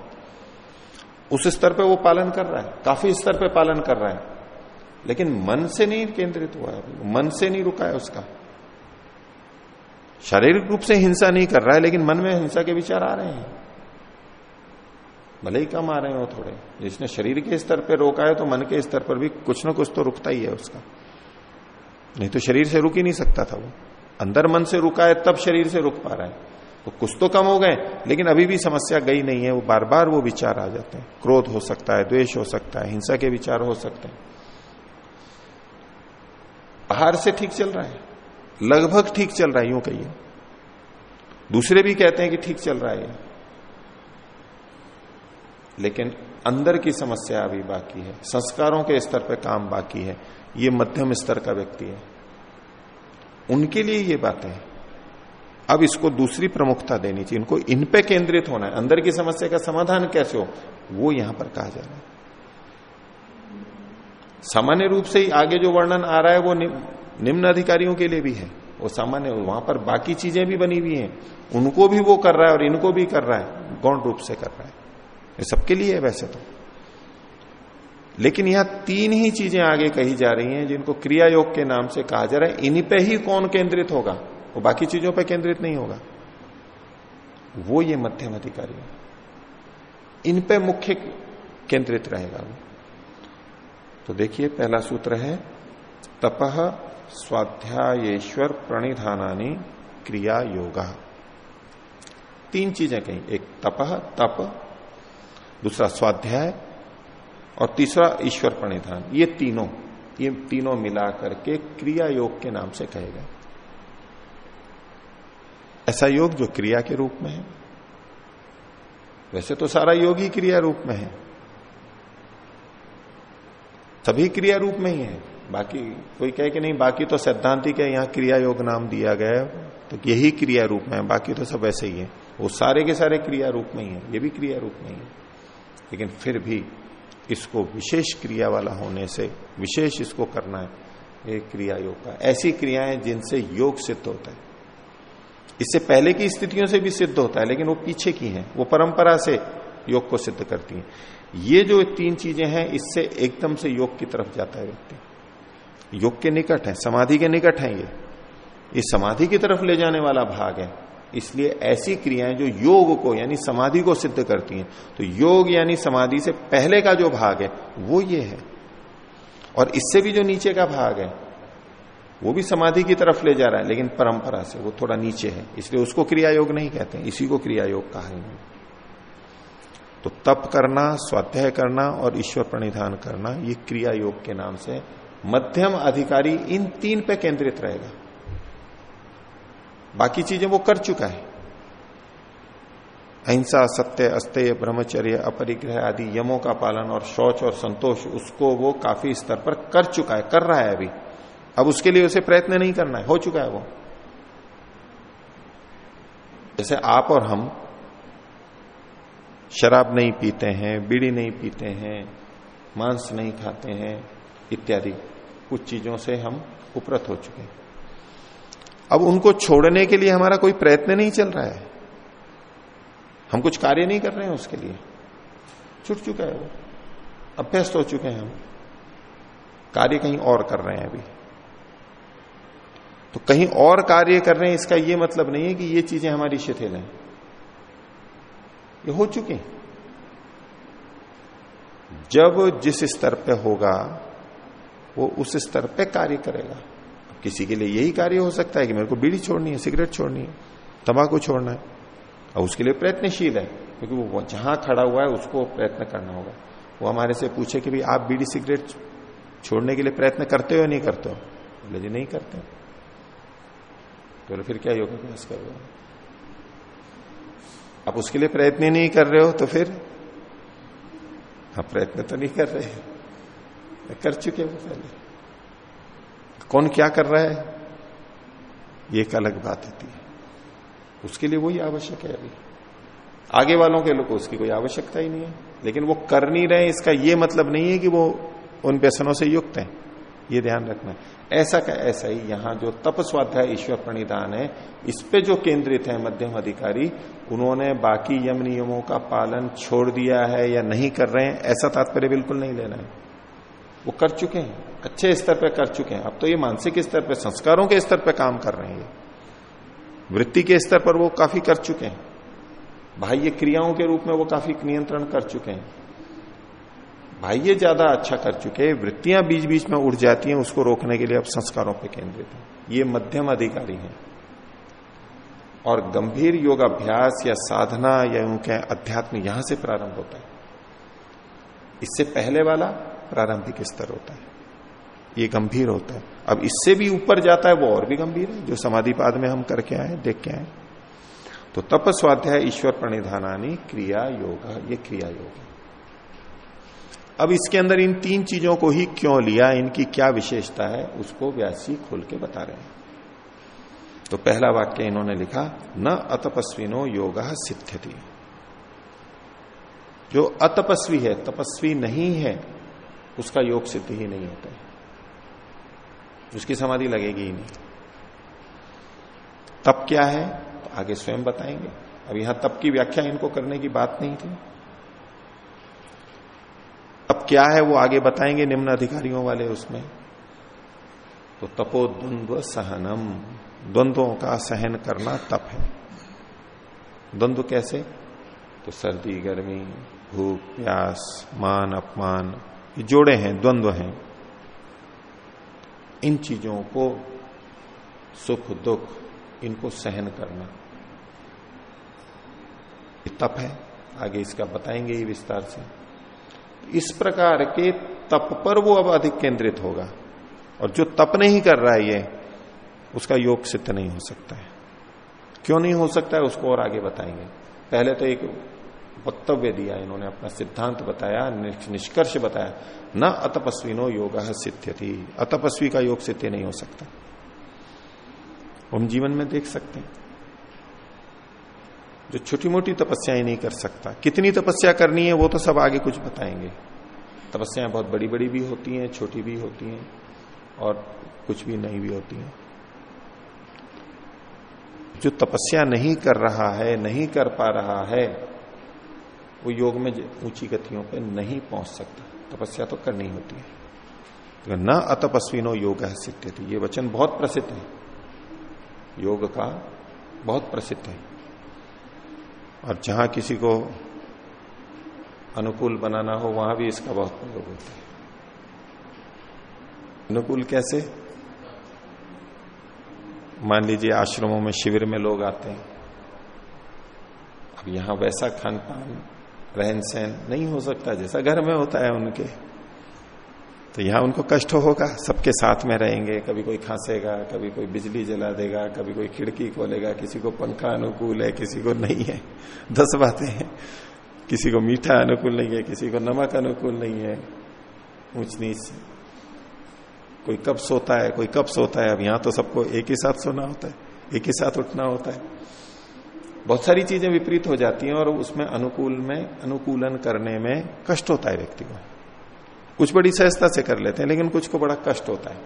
उस स्तर पे वो पालन कर रहा है, काफ़ी स्तर पे पालन कर रहा है। लेकिन मन से नहीं केंद्रित हुआ है, मन से नहीं रुका है उसका। शारीरिक रूप से हिंसा नहीं कर रहा है, लेकिन मन में हिंसा के विचार आ रहे हैं। भले ही कम आ रहे हो थोड़े, जिसने शरीर के स्तर पर रोका है तो मन के स्तर पर भी कुछ ना कुछ तो रुकता ही है उसका। नहीं तो शरीर से रुक ही नहीं सकता था वो। अंदर मन से रुका है, तब शरीर से रुक पा रहा है। तो कुछ तो कम हो गए, लेकिन अभी भी समस्या गई नहीं है, वो बार बार वो विचार आ जाते हैं। क्रोध हो सकता है, द्वेष हो सकता है, हिंसा के विचार हो सकते हैं। बाहर से ठीक चल रहा है, लगभग ठीक चल रहा है, यूँ कहिए। दूसरे भी कहते हैं कि ठीक चल रहा है। लेकिन अंदर की समस्या अभी बाकी है, संस्कारों के स्तर पर काम बाकी है। ये मध्यम स्तर का व्यक्ति है। उनके लिए ये बातें। हैं अब इसको दूसरी प्रमुखता देनी चाहिए। इनको इन पे केंद्रित होना है। अंदर की समस्या का समाधान कैसे हो, वो यहाँ पर कहा जा रहा है। सामान्य रूप से ही आगे जो वर्णन आ रहा है, वो निम्न अधिकारियों के लिए भी है। वो सामान्य वहाँ पर बाकी चीज़ें भी बनी हुई हैं। उनको भी वो कर रहा है और इनको भी कर रहा है। गौण रूप से कर रहा है। सबके लिए है वैसे तो। लेकिन यहाँ तीन ही चीज़ें आगे कही जा रही हैं जिनको क्रिया योग के नाम से कहा जा रहा है। इन्हीं पे ही कौन केंद्रित होगा? वो बाकी चीज़ों पे केंद्रित नहीं होगा। वो ये मध्यम अधिकारी है। इन पे मुख्य केंद्रित रहेगा वो। तो देखिए, पहला सूत्र है तपह स्वाध्यायेश्वर प्रणिधानी क्रिया योगा तीन चीज़ें कही। एक तपह तप, दूसरा स्वाध्याय और तीसरा ईश्वर प्रणिधान। ये तीनों ये तीनों मिला करके क्रिया योग के नाम से कहे गए। ऐसा योग जो क्रिया के रूप में है। वैसे तो सारा योग ही क्रिया रूप में है। सभी क्रिया रूप में ही है। बाकी कोई कहे कि नहीं, बाकी तो सैद्धांतिक है, यहाँ क्रिया योग नाम दिया गया है तो यही क्रिया रूप में है, बाकी तो सब ऐसे ही है। वो सारे के सारे क्रिया रूप में ही है, ये भी क्रिया रूप में ही है। लेकिन फिर भी इसको विशेष क्रिया वाला होने से, विशेष इसको करना है, ये क्रिया योग का ऐसी क्रियाएँ जिनसे योग सिद्ध होता है। इससे पहले की स्थितियों से भी सिद्ध होता है, लेकिन वो पीछे की हैं, वो परंपरा से योग को सिद्ध करती हैं। ये जो तीन चीज़ें हैं, इससे एकदम से योग की तरफ़ जाता है व्यक्ति। योग के निकट है, समाधि के निकट है ये। ये समाधि की तरफ़ ले जाने वाला भाग है। इसलिए ऐसी क्रियाएँ जो योग को, यानी समाधि को सिद्ध करती हैं। तो योग, यानी समाधि से पहले का जो भाग है, वो ये है। और इससे भी जो नीचे का भाग है, वो भी समाधि की तरफ़ ले जा रहा है, लेकिन परंपरा से, वो थोड़ा नीचे है। इसलिए उसको क्रिया योग नहीं कहते इसी को क्रिया योग कहा है। तो तप करना, स्वाध्याय करना और ईश्वर प्रणिधान करना, ये क्रिया योग के नाम से मध्यम अधिकारी इन तीन पे केंद्रित रहेगा। बाकी चीज़ें वो कर चुका है। अहिंसा, सत्य, अस्तेय, ब्रह्मचर्य, अपरिग्रह आदि यमों का पालन और शौच और संतोष, उसको वो काफ़ी स्तर पर कर चुका है, कर रहा है अभी। अब उसके लिए उसे प्रयत्न नहीं करना है, हो चुका है वो। जैसे आप और हम शराब नहीं पीते हैं, बीड़ी नहीं पीते हैं, मांस नहीं खाते हैं, इत्यादि, कुछ चीज़ों से हम उपरत हो चुके हैं। अब उनको छोड़ने के लिए हमारा कोई प्रयत्न नहीं चल रहा है। हम कुछ कार्य नहीं कर रहे हैं उसके लिए। छुट चुका है वो। अभ्यस्त हो चुके हैं हम। कार्य कहीं और कर रहे हैं अभी। तो कहीं और कार्य कर रहे हैं, इसका यह मतलब नहीं है कि ये चीज़ें हमारी शिथिल हैं। ये हो चुके जब जिस स्तर पे होगा, वो उस स्तर पे कार्य करेगा। किसी के लिए यही कार्य हो सकता है कि मेरे को बीड़ी छोड़नी है, सिगरेट छोड़नी है, तंबाकू छोड़ना है। और उसके लिए प्रयत्नशील है, क्योंकि वो जहाँ खड़ा हुआ है, उसको प्रयत्न करना होगा। वो हमारे से पूछे कि भाई, आप बीड़ी, सिगरेट छोड़ने के लिए प्रयत्न करते हो या नहीं करते हो? बोले, जी, नहीं करते तो फिर क्या योगाभ्यास कर रहे हो? आप उसके लिए प्रयत्न ही नहीं कर रहे हो तो फिर? आप प्रयत्न तो नहीं कर रहे कर चुके हो पहले। कौन क्या कर रहा है? ये एक अलग बात होती है। उसके लिए वही आवश्यक है अभी। आगे वालों के लोग उसकी कोई आवश्यकता ही नहीं है। लेकिन वो कर नहीं रहे, इसका ये मतलब नहीं है कि वो उन व्यसनों से युक्त हैं। ये ध्यान रखना ऐसा का ऐसा ही यहाँ जो तप स्वाध्याय ईश्वर प्रणिधान है, इस पे जो केंद्रित है मध्यम अधिकारी, उन्होंने बाकी यम नियमों का पालन छोड़ दिया है या नहीं कर रहे हैं, ऐसा तात्पर्य बिल्कुल नहीं लेना है। वो कर चुके हैं, अच्छे स्तर पर कर चुके हैं। अब तो ये मानसिक स्तर पर संस्कारों के स्तर पर काम कर रहे हैं। ये वृत्ति के स्तर पर वो काफ़ी कर चुके हैं। बाह्य क्रियाओं के रूप में वो काफ़ी नियंत्रण कर चुके हैं। बाह्य ज़्यादा अच्छा कर चुके हैं। वृत्तियाँ बीच बीच में उड़ जाती हैं, उसको रोकने के लिए अब संस्कारों पर केंद्रित है। ये मध्यम अधिकारी हैं। और गंभीर योगाभ्यास या साधना या उनके अध्यात्म यहाँ से प्रारंभ होता है। इससे पहले वाला प्रारंभिक स्तर होता है। ये गंभीर होता है। अब इससे भी ऊपर जाता है, वो और भी गंभीर है। जो समाधि पाद में हम करके आए, देख के आए। तो तप स्वाध्याय ईश्वर प्रणिधानी क्रिया योग, ये क्रिया योग अब इसके अंदर इन तीन चीज़ों को ही क्यों लिया, इनकी क्या विशेषता है, उसको व्यासी खोल के बता रहे हैं। तो पहला वाक्य इन्होंने लिखा, न अतपस्विनो योग सिद्धति जो अतपस्वी है, तपस्वी नहीं है उसका योग सिद्ध ही नहीं होता है। उसकी समाधि लगेगी ही नहीं। तप क्या है? तो आगे स्वयं बताएँगे। अब यहाँ तप की व्याख्या इनको करने की बात नहीं थी। अब क्या है वो आगे बताएँगे निम्न अधिकारियों वाले उसमें। तो तपो द्वंद्व सहनम। द्वंद्वों का सहन करना तप है। द्वंद्व कैसे? तो सर्दी, गर्मी, भूख, प्यास, मान, अपमान ये जोड़े हैं, द्वंद्व हैं। इन चीज़ों को सुख, दुख, इनको सहन करना। तप है। आगे इसका बताएँगे ही विस्तार से। इस प्रकार के तप पर वो अब अधिक केंद्रित होगा। और जो तप नहीं कर रहा है ये, उसका योग सिद्ध नहीं हो सकता है। क्यों नहीं हो सकता है, उसको और आगे बताएँगे। पहले तो एक वक्तव्य दिया, इन्होंने अपना सिद्धांत बताया निष्कर्ष बताया, न अतपस्विनो योग सिद्ध थी अतपस्वी का योग सिद्ध नहीं हो सकता। हम जीवन में देख सकते हैं। जो छोटी मोटी तपस्याएँ नहीं कर सकता। कितनी तपस्या करनी है, वो तो सब आगे कुछ बताएँगे। तपस्याएँ बहुत बड़ी बड़ी भी होती हैं, छोटी भी होती हैं, और कुछ भी नहीं भी होती हैं। जो तपस्या नहीं कर रहा है, नहीं कर पा रहा है वो योग में ऊँची गतियों पे नहीं पहुँच सकता। तपस्या तो करनी होती है। तो न अतपस्विनो योग सिद्ध ये वचन बहुत प्रसिद्ध है। योग का बहुत प्रसिद्ध है। और जहाँ किसी को अनुकूल बनाना हो, वहाँ भी इसका बहुत प्रयोग होता है। अनुकूल कैसे? मान लीजिए आश्रमों में शिविर में लोग आते हैं। अब यहाँ वैसा खान पान रहन सहन नहीं हो सकता, जैसा घर में होता है उनके। तो यहाँ उनको कष्ट होगा, सबके साथ में रहेंगे, कभी कोई खांसेगा, कभी कोई बिजली जला देगा, कभी कोई खिड़की खोलेगा, किसी को पंखा अनुकूल है, किसी को नहीं है। दस बातें हैं। किसी को मीठा अनुकूल नहीं है, किसी को नमक अनुकूल नहीं है। ऊंच नीच। कोई कब सोता है, कोई कब सोता है, अब यहाँ तो सबको एक ही साथ सोना होता है, एक ही साथ उठना होता है। बहुत सारी चीज़ें विपरीत हो जाती हैं और उसमें अनुकूल में, अनुकूलन करने में कष्ट होता है व्यक्ति को। कुछ बड़ी सहजता से कर लेते हैं, लेकिन कुछ को बड़ा कष्ट होता है।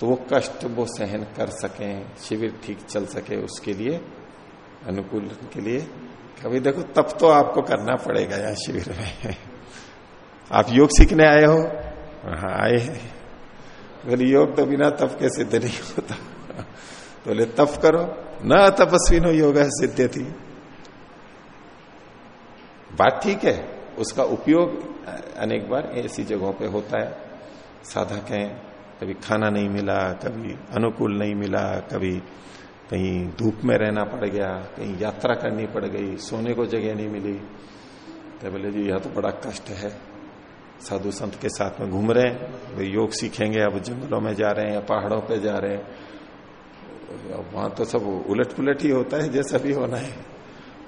तो वो कष्ट वो सहन कर सके, शिविर ठीक चल सके उसके लिए, अनुकूल के लिए। कभी देखो, तब तो आपको करना पड़ेगा यहाँ शिविर में। आप योग सीखने आए हो? हाँ आए हैं। बोले योग तो बिना तप के सिद्ध नहीं होता। तो बोले, तप करो। न तपस्वी नो योग सिद्ध थी बात ठीक है, उसका उपयोग, अनेक बार ऐसी जगहों पे होता है। साधक हैं कभी खाना नहीं मिला, कभी अनुकूल नहीं मिला, कभी कहीं धूप में रहना पड़ गया, कहीं यात्रा करनी पड़ गई, सोने को जगह नहीं मिली तो बोले जी, यह तो बड़ा कष्ट है। साधु संत के साथ में घूम रहे हैं योग सीखेंगे, अब जंगलों में जा रहे हैं या पहाड़ों पे जा रहे हैं। वहाँ तो सब उलट पुलट ही होता है, जैसा भी होना है।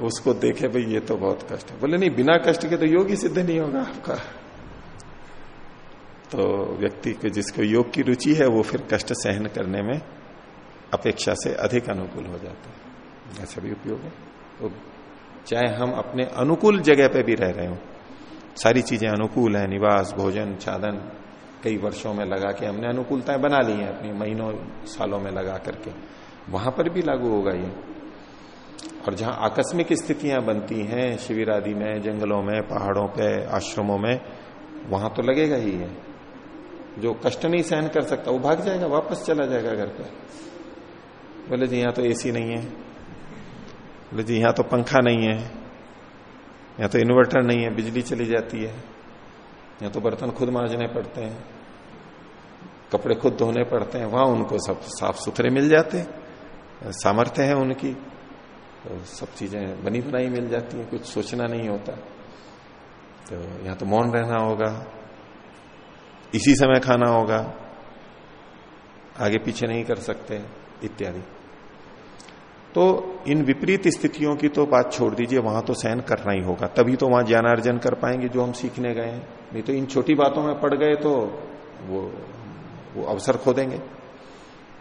उसको देखे भाई, ये तो बहुत कष्ट है। बोले, नहीं, बिना कष्ट के तो योग ही सिद्ध नहीं होगा आपका। तो व्यक्ति को जिसको योग की रुचि है, वो फिर कष्ट सहन करने में अपेक्षा से अधिक अनुकूल हो जाता है। ऐसा भी उपयोग है। तो चाहे हम अपने अनुकूल जगह पे भी रह रहे हो, सारी चीज़ें अनुकूल है, निवास, भोजन साधन कई वर्षों में लगा के हमने अनुकूलताएँ बना ली हैं अपनी महीनों, सालों में लगा करके। वहाँ पर भी लागू होगा ये। और जहाँ आकस्मिक स्थितियाँ बनती हैं शिविर आदि में, जंगलों में, पहाड़ों पे, आश्रमों में, वहाँ तो लगेगा ही है जो कष्ट नहीं सहन कर सकता, वो भाग जाएगा, वापस चला जाएगा घर पे। बोले, जी, यहाँ तो एसी नहीं है। बोले, जी, यहाँ तो पंखा नहीं है। यहाँ तो इन्वर्टर नहीं है, बिजली चली जाती है। यहाँ तो बर्तन खुद मांजने पड़ते हैं, कपड़े खुद धोने पड़ते हैं। वहाँ उनको सब साफ़ सुथरे मिल जाते। सामर्थ्य है उनकी तो सब चीज़ें बनी बनाई मिल जाती हैं, कुछ सोचना नहीं होता। तो यहाँ तो मौन रहना होगा, इसी समय खाना होगा, आगे पीछे नहीं कर सकते, इत्यादि। तो इन विपरीत स्थितियों की तो बात छोड़ दीजिए, वहाँ तो सहन करना ही होगा, तभी तो वहाँ ज्ञानार्जन कर पाएँगे जो हम सीखने गए हैं। नहीं तो इन छोटी बातों में पड़ गए तो वो वो अवसर खो देंगे।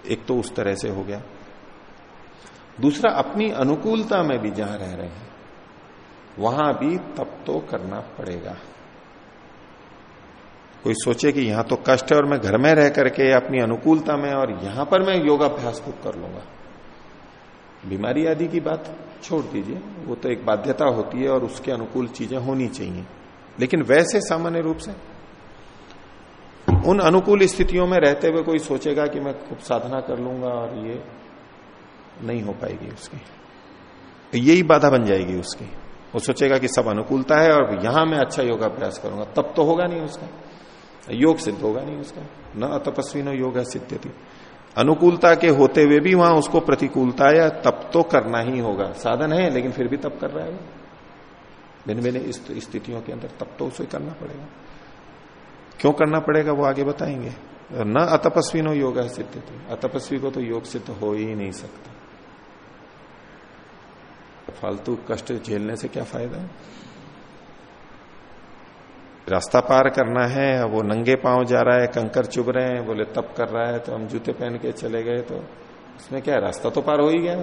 एक तो उस तरह से हो गया। दूसरा, अपनी अनुकूलता में भी जहाँ रह रहे हैं, वहाँ भी तप तो करना पड़ेगा। कोई सोचे कि यहाँ तो कष्ट है और मैं घर में रह करके अपनी अनुकूलता में और यहाँ पर मैं योगाभ्यास खूब कर लूँगा। बीमारी आदि की बात छोड़ दीजिए, वो तो एक बाध्यता होती है और उसके अनुकूल चीज़ें होनी चाहिए। लेकिन वैसे सामान्य रूप से, उन अनुकूल स्थितियों में रहते हुए कोई सोचेगा कि मैं खूब साधना कर लूँगा और ये नहीं हो पाएगी उसकी। तो यही बाधा बन जाएगी उसकी। वो सोचेगा कि सब अनुकूलता है और यहाँ मैं अच्छा योगाभ्यास करूँगा। तब तो होगा नहीं उसका। योग सिद्ध होगा नहीं उसका। न अतपस्वी नो योग सिद्ध थी अनुकूलता के होते हुए भी वहाँ उसको प्रतिकूलता या तप तो करना ही होगा। साधन है, लेकिन फिर भी तप कर रहा है भिन्न भिन्न स्थितियों के अंदर तप तो उसे करना पड़ेगा। क्यों करना पड़ेगा वो आगे बताएँगे। न अतपस्वी नो योग सिद्ध थी अतपस्वी को तो योग सिद्ध हो ही नहीं सकता। फालतू कष्ट झेलने से क्या फ़ायदा रास्ता पार करना है वो नंगे पाँव जा रहा है, कंकर चुभ रहे हैं, बोले, तप कर रहा है तो हम जूते पहन के चले गए तो उसमें क्या, रास्ता तो पार हो ही गया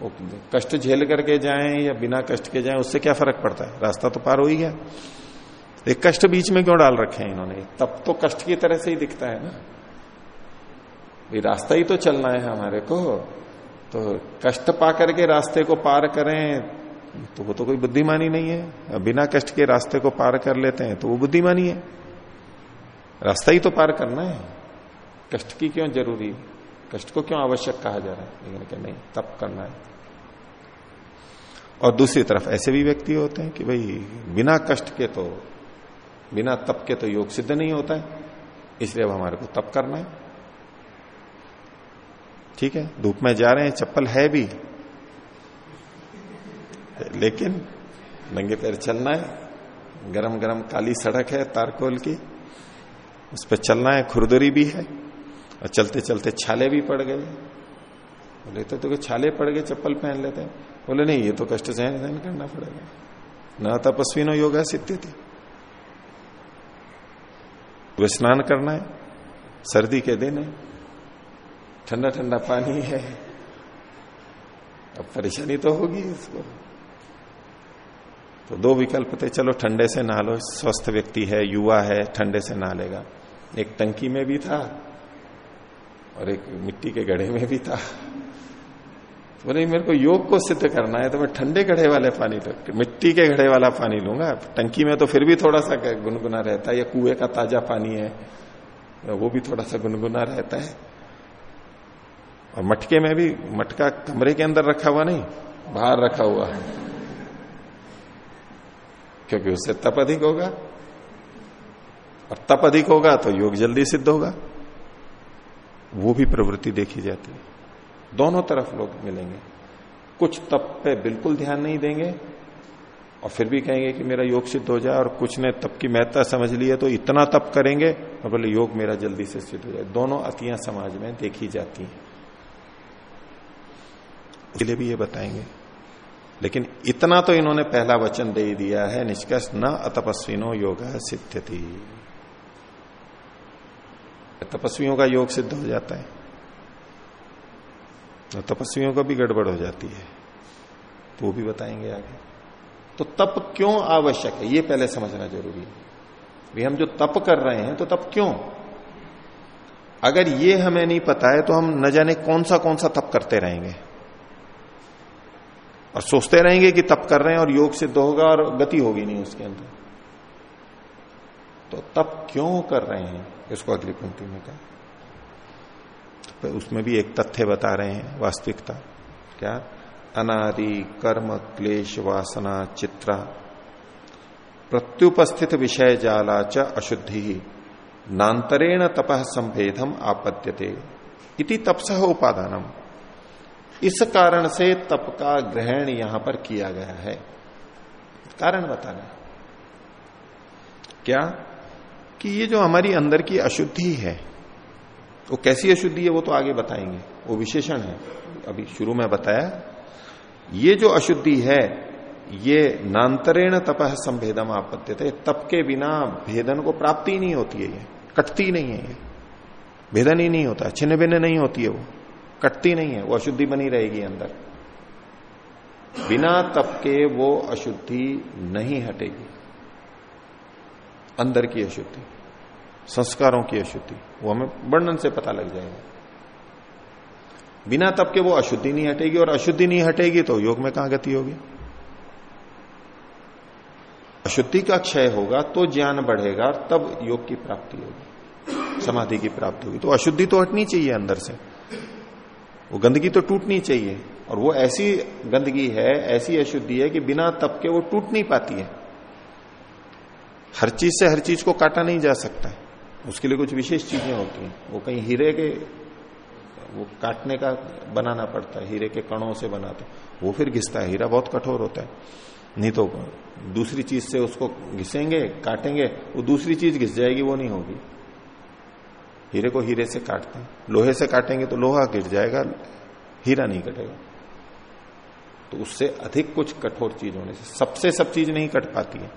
वो कष्ट झेल करके जाएँ या बिना कष्ट के जाएँ, उससे क्या फ़र्क पड़ता है? रास्ता तो पार हो ही गया। एक कष्ट बीच में क्यों डाल रखे हैं इन्होंने? तब तो कष्ट की तरह से ही दिखता है ना। रास्ता ही तो चलना है हमारे को। तो कष्ट पा करके रास्ते को पार करें तो वो तो कोई बुद्धिमानी नहीं है। बिना कष्ट के रास्ते को पार कर लेते हैं तो वो बुद्धिमानी है। रास्ता ही तो पार करना है। कष्ट की क्यों ज़रूरी? कष्ट को क्यों आवश्यक कहा जा रहा है? लेकिन क्या नहीं, तप करना है। और दूसरी तरफ़ ऐसे भी व्यक्ति होते हैं कि भाई, बिना कष्ट के तो बिना तप के तो योग सिद्ध नहीं होता है। इसलिए अब हमारे को तप करना है। ठीक है धूप में जा रहे हैं चप्पल है भी। लेकिन नंगे पैर चलना है गरम गरम काली सड़क है तारकोल की उस पर चलना है खुरदरी भी है और चलते चलते छाले भी पड़ गए। बोले तो, तो छाले पड़ गए चप्पल पहन लेते हैं। बोले नहीं ये तो कष्ट सहन सहन करना पड़ेगा। न तपस्वी नो योगा सिद्धि थी स्नान करना है सर्दी के दिन है ठंडा ठंडा पानी है। अब परेशानी तो होगी इसको। तो दो विकल्प थे, चलो ठंडे से नहा लो, स्वस्थ व्यक्ति है, युवा है, ठंडे से नहा लेगा। एक टंकी में भी था, और एक मिट्टी के गढ़े में भी था। तो बोले, मेरे को योग को सिद्ध करना है तो मैं ठंडे गढ़े वाले पानी तो मिट्टी के घड़े वाला पानी लूँगा। टंकी में तो फिर भी थोड़ा सा गुनगुना रहता है, या कुएँ का ताज़ा पानी है वो भी थोड़ा सा गुनगुना रहता है। और मटके में भी मटका कमरे के अंदर रखा हुआ नहीं, बाहर रखा हुआ है। क्योंकि उससे तप अधिक होगा। और तप अधिक होगा तो योग जल्दी सिद्ध होगा। वो भी प्रवृत्ति देखी जाती है। दोनों तरफ़ लोग मिलेंगे। कुछ तप पे बिल्कुल ध्यान नहीं देंगे और फिर भी कहेंगे कि मेरा योग सिद्ध हो जाए और कुछ ने तप की महत्ता समझ ली है तो इतना तप करेंगे और बोले, योग मेरा जल्दी से सिद्ध हो जाए। दोनों अतियाँ समाज में देखी जाती हैं। उसके लिए भी ये बताएँगे। लेकिन इतना तो इन्होंने पहला वचन दे दिया है, निष्कर्ष न अतपस्विनो योग सिद्ध थी तपस्वियों का योग सिद्ध हो जाता है। तपस्वियों का भी गड़बड़ हो जाती है। तो वो भी बताएँगे आगे। तो तप क्यों आवश्यक है? ये पहले समझना ज़रूरी है। भी हम जो तप कर रहे हैं तो तप क्यों? अगर ये हमें नहीं पता है तो हम न जाने कौन सा कौन सा तप करते रहेंगे। और सोचते रहेंगे कि तप कर रहे हैं और योग सिद्ध होगा और गति होगी नहीं उसके अंदर। तो तप क्यों कर रहे हैं? इसको अगली पंक्ति में कहा। तो उसमें भी एक तथ्य बता रहे हैं, वास्तविकता। क्या? अनादि, कर्म, क्लेश, वासना, चित्रा। प्रत्युपस्थित विषय जाला च अशुद्धि। नान्तरेण तपह संभेदम आपद्यते। इति तपस उपादानम। इस कारण से तप का ग्रहण यहाँ पर किया गया है। कारण बताना क्या? कि ये जो हमारी अंदर की अशुद्धि है, वो कैसी अशुद्धि है वो तो आगे बताएँगे। वो विशेषण है। अभी शुरू में बताया। ये जो अशुद्धि है, ये नान्तरेण तपह संभेदम आपत्ति थे तप के बिना भेदन को प्राप्ति नहीं होती है ये। कटती नहीं है ये। भेदन ही नहीं होता। छिन्न भिन्न नहीं होती है वो। कटती नहीं है, वो अशुद्धि बनी रहेगी अंदर। बिना तप के वो अशुद्धि नहीं हटेगी। अंदर की अशुद्धि, संस्कारों की अशुद्धि, वो हमें वर्णन से पता लग जाएगा। बिना तप के वो अशुद्धि नहीं हटेगी, और अशुद्धि नहीं हटेगी तो योग में कहाँ गति होगी? अशुद्धि का क्षय होगा तो ज्ञान बढ़ेगा, तब योग की प्राप्ति होगी, समाधि की प्राप्ति होगी। तो अशुद्धि तो हटनी चाहिए अंदर से। वो गंदगी तो टूटनी चाहिए। और वो ऐसी गंदगी है, ऐसी अशुद्धि है कि बिना तप के वो टूट नहीं पाती है। हर चीज़ से हर चीज़ को काटा नहीं जा सकता। है उसके लिए कुछ विशेष चीज़ें होती हैं। वो कहीं हीरे के, वो काटने का बनाना पड़ता है, हीरे के कणों से बनाते वो फिर घिसता है। हीरा बहुत कठोर होता है। नहीं तो दूसरी चीज़ से उसको घिसेंगे, काटेंगे, वो दूसरी चीज़ घिस जाएगी, वो नहीं होगी। हीरे को हीरे से काटते हैं। लोहे से काटेंगे तो लोहा गिर जाएगा, हीरा नहीं कटेगा। तो उससे अधिक कुछ कठोर चीज़ होने से, सबसे सब चीज़ नहीं कट पाती है।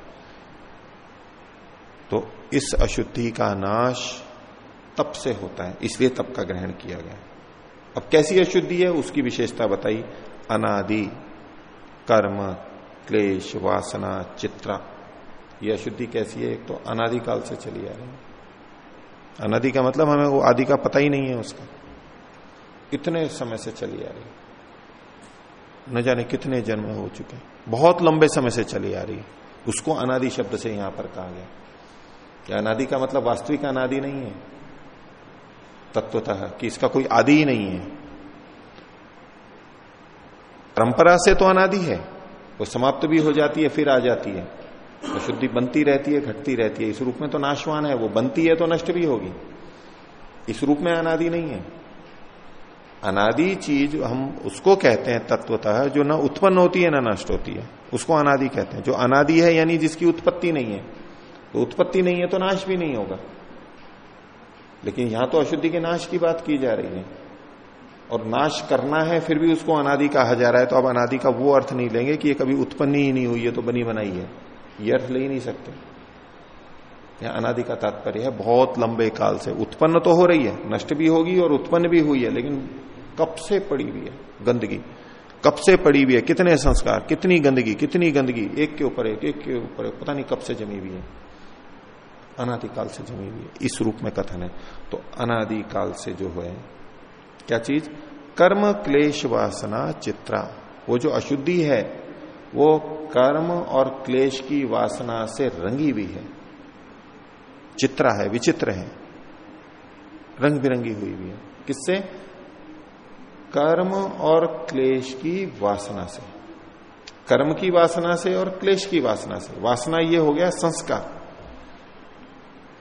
तो इस अशुद्धि का नाश तप से होता है, इसलिए तप का ग्रहण किया गया। अब कैसी अशुद्धि है, उसकी विशेषता बताई। अनादि, कर्म, क्लेश, वासना, चित्रा। यह अशुद्धि कैसी है? एक तो अनादिकाल से चली आ रही है। अनादि का मतलब हमें वो आदि का पता ही नहीं है उसका। इतने समय से चली आ रही न जाने कितने जन्म हो चुके बहुत लंबे समय से चली आ रही उसको अनादि शब्द से यहाँ पर कहा गया। क्या अनादि का मतलब वास्तविक अनादि नहीं है। तत्वतः कि इसका कोई आदि ही नहीं है। परंपरा से तो अनादि है। वो समाप्त भी हो जाती है, फिर आ जाती है। अशुद्धि बनती रहती है, घटती रहती है। इस रूप में तो नाशवान है, वो बनती है तो नष्ट भी होगी। इस रूप में अनादि नहीं है। अनादि चीज़ हम उसको कहते हैं तत्वतः, जो न उत्पन्न होती है, ना नष्ट होती है। उसको अनादि कहते हैं। जो अनादि है, यानी जिसकी उत्पत्ति नहीं है। तो उत्पत्ति नहीं है तो नाश भी नहीं होगा। लेकिन यहाँ तो अशुद्धि के नाश की बात की जा रही है। और नाश करना है, फिर भी उसको अनादि कहा जा रहा है। तो अब अनादि का वो अर्थ नहीं लेंगे कि ये कभी उत्पन्न ही नहीं हुई है तो बनी बनाई है। ये अर्थ ले ही नहीं सकते। यह अनादि का तात्पर्य है, बहुत लंबे काल से। उत्पन्न तो हो रही है, नष्ट भी होगी और उत्पन्न भी हुई है, लेकिन कब से पड़ी हुई है? गंदगी। कब से पड़ी हुई है? कितने संस्कार? कितनी गंदगी? कितनी गंदगी? एक के ऊपर एक एक के ऊपर पता नहीं कब से जमी हुई है। अनादिकाल से जमी हुई है। इस रूप में कथन है। तो अनादिकाल से जो है, क्या चीज़? कर्म, क्लेश, वासना, चित्रा। वो जो अशुद्धि है वो कर्म और क्लेश की वासना से रंगी हुई है। चित्रा है, विचित्र है। रंग बिरंगी हुई हुई है। किससे? कर्म और क्लेश की वासना से। कर्म की वासना से और क्लेश की वासना से। वासना ये हो गया संस्कार।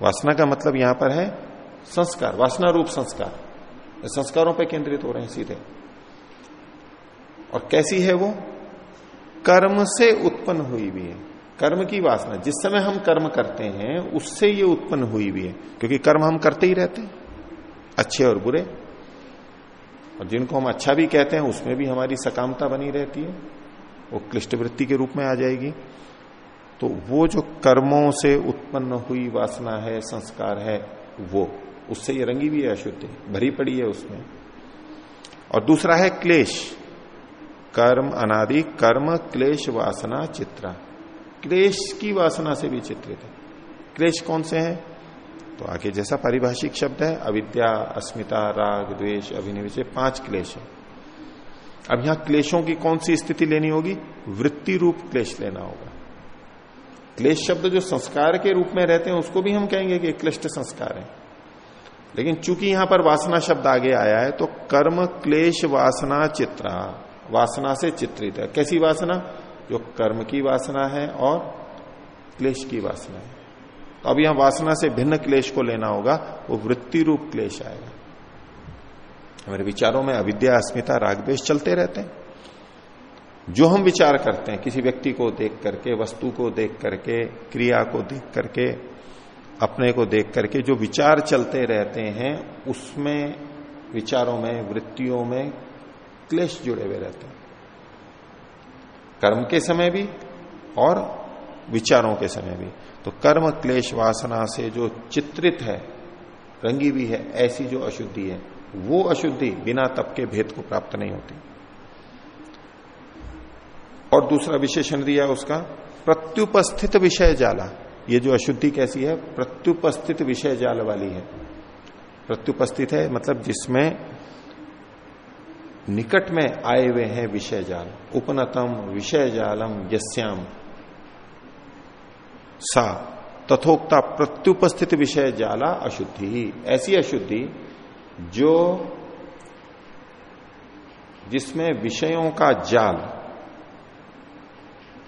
वासना का मतलब यहाँ पर है संस्कार, वासना रूप संस्कार। संस्कारों पर केंद्रित हो रहे हैं सीधे। और कैसी है वो? कर्म से उत्पन्न हुई भी है। कर्म की वासना, जिस समय हम कर्म करते हैं, उससे ये उत्पन्न हुई भी है। क्योंकि कर्म हम करते ही रहते हैं, अच्छे और बुरे। और जिनको हम अच्छा भी कहते हैं, उसमें भी हमारी सकामता बनी रहती है। वो क्लिष्ट वृत्ति के रूप में आ जाएगी। तो वो जो कर्मों से उत्पन्न हुई वासना है, संस्कार है, वो, उससे ये रंगी भी है, अशुद्धि भरी पड़ी है उसमें। और दूसरा है क्लेश। कर्म अनादि, कर्म, क्लेश, वासना, चित्रा। क्लेश की वासना से भी चित्रित है। क्लेश कौन से हैं? तो आगे जैसा पारिभाषिक शब्द है, अविद्या, अस्मिता, राग, द्वेष, अभिनिवेश पाँच क्लेश है। अब यहाँ क्लेशों की कौन सी स्थिति लेनी होगी? वृत्ति रूप क्लेश लेना होगा। क्लेश शब्द जो संस्कार के रूप में रहते हैं, उसको भी हम कहेंगे कि क्लिष्ट संस्कार है। लेकिन चूँकि यहाँ पर वासना शब्द आगे आया है तो कर्म, क्लेश, वासना, चित्रा वासना से चित्रित है। कैसी वासना? जो कर्म की वासना है और क्लेश की वासना है। तो अब यहाँ वासना से भिन्न क्लेश को लेना होगा, वो वृत्ति रूप क्लेश आएगा। हमारे विचारों में अविद्या, अस्मिता रागद्वेश चलते रहते हैं। जो हम विचार करते हैं, किसी व्यक्ति को देख करके, वस्तु को देख करके, क्रिया को देख करके, अपने को देख करके, जो विचार चलते रहते हैं, उसमें, विचारों में, वृत्तियों में क्लेश जुड़े हुए रहते हैं। कर्म के समय भी और विचारों के समय भी। तो कर्म, क्लेश, वासना से जो चित्रित है, रंगी भी है, ऐसी जो अशुद्धि है, वो अशुद्धि बिना तप के भेद को प्राप्त नहीं होती। और दूसरा विशेषण दिया उसका, प्रत्युपस्थित विषय जाला। ये जो अशुद्धि कैसी है, प्रत्युपस्थित विषय जाल वाली है। प्रत्युपस्थित है मतलब जिसमें निकट में आए हुए हैं विषय जाल। उपनतम विषय जालम यश्याम सा, तथोक्ता प्रत्युपस्थित विषय जाला अशुद्धि। ऐसी अशुद्धि जो जिसमें विषयों का जाल,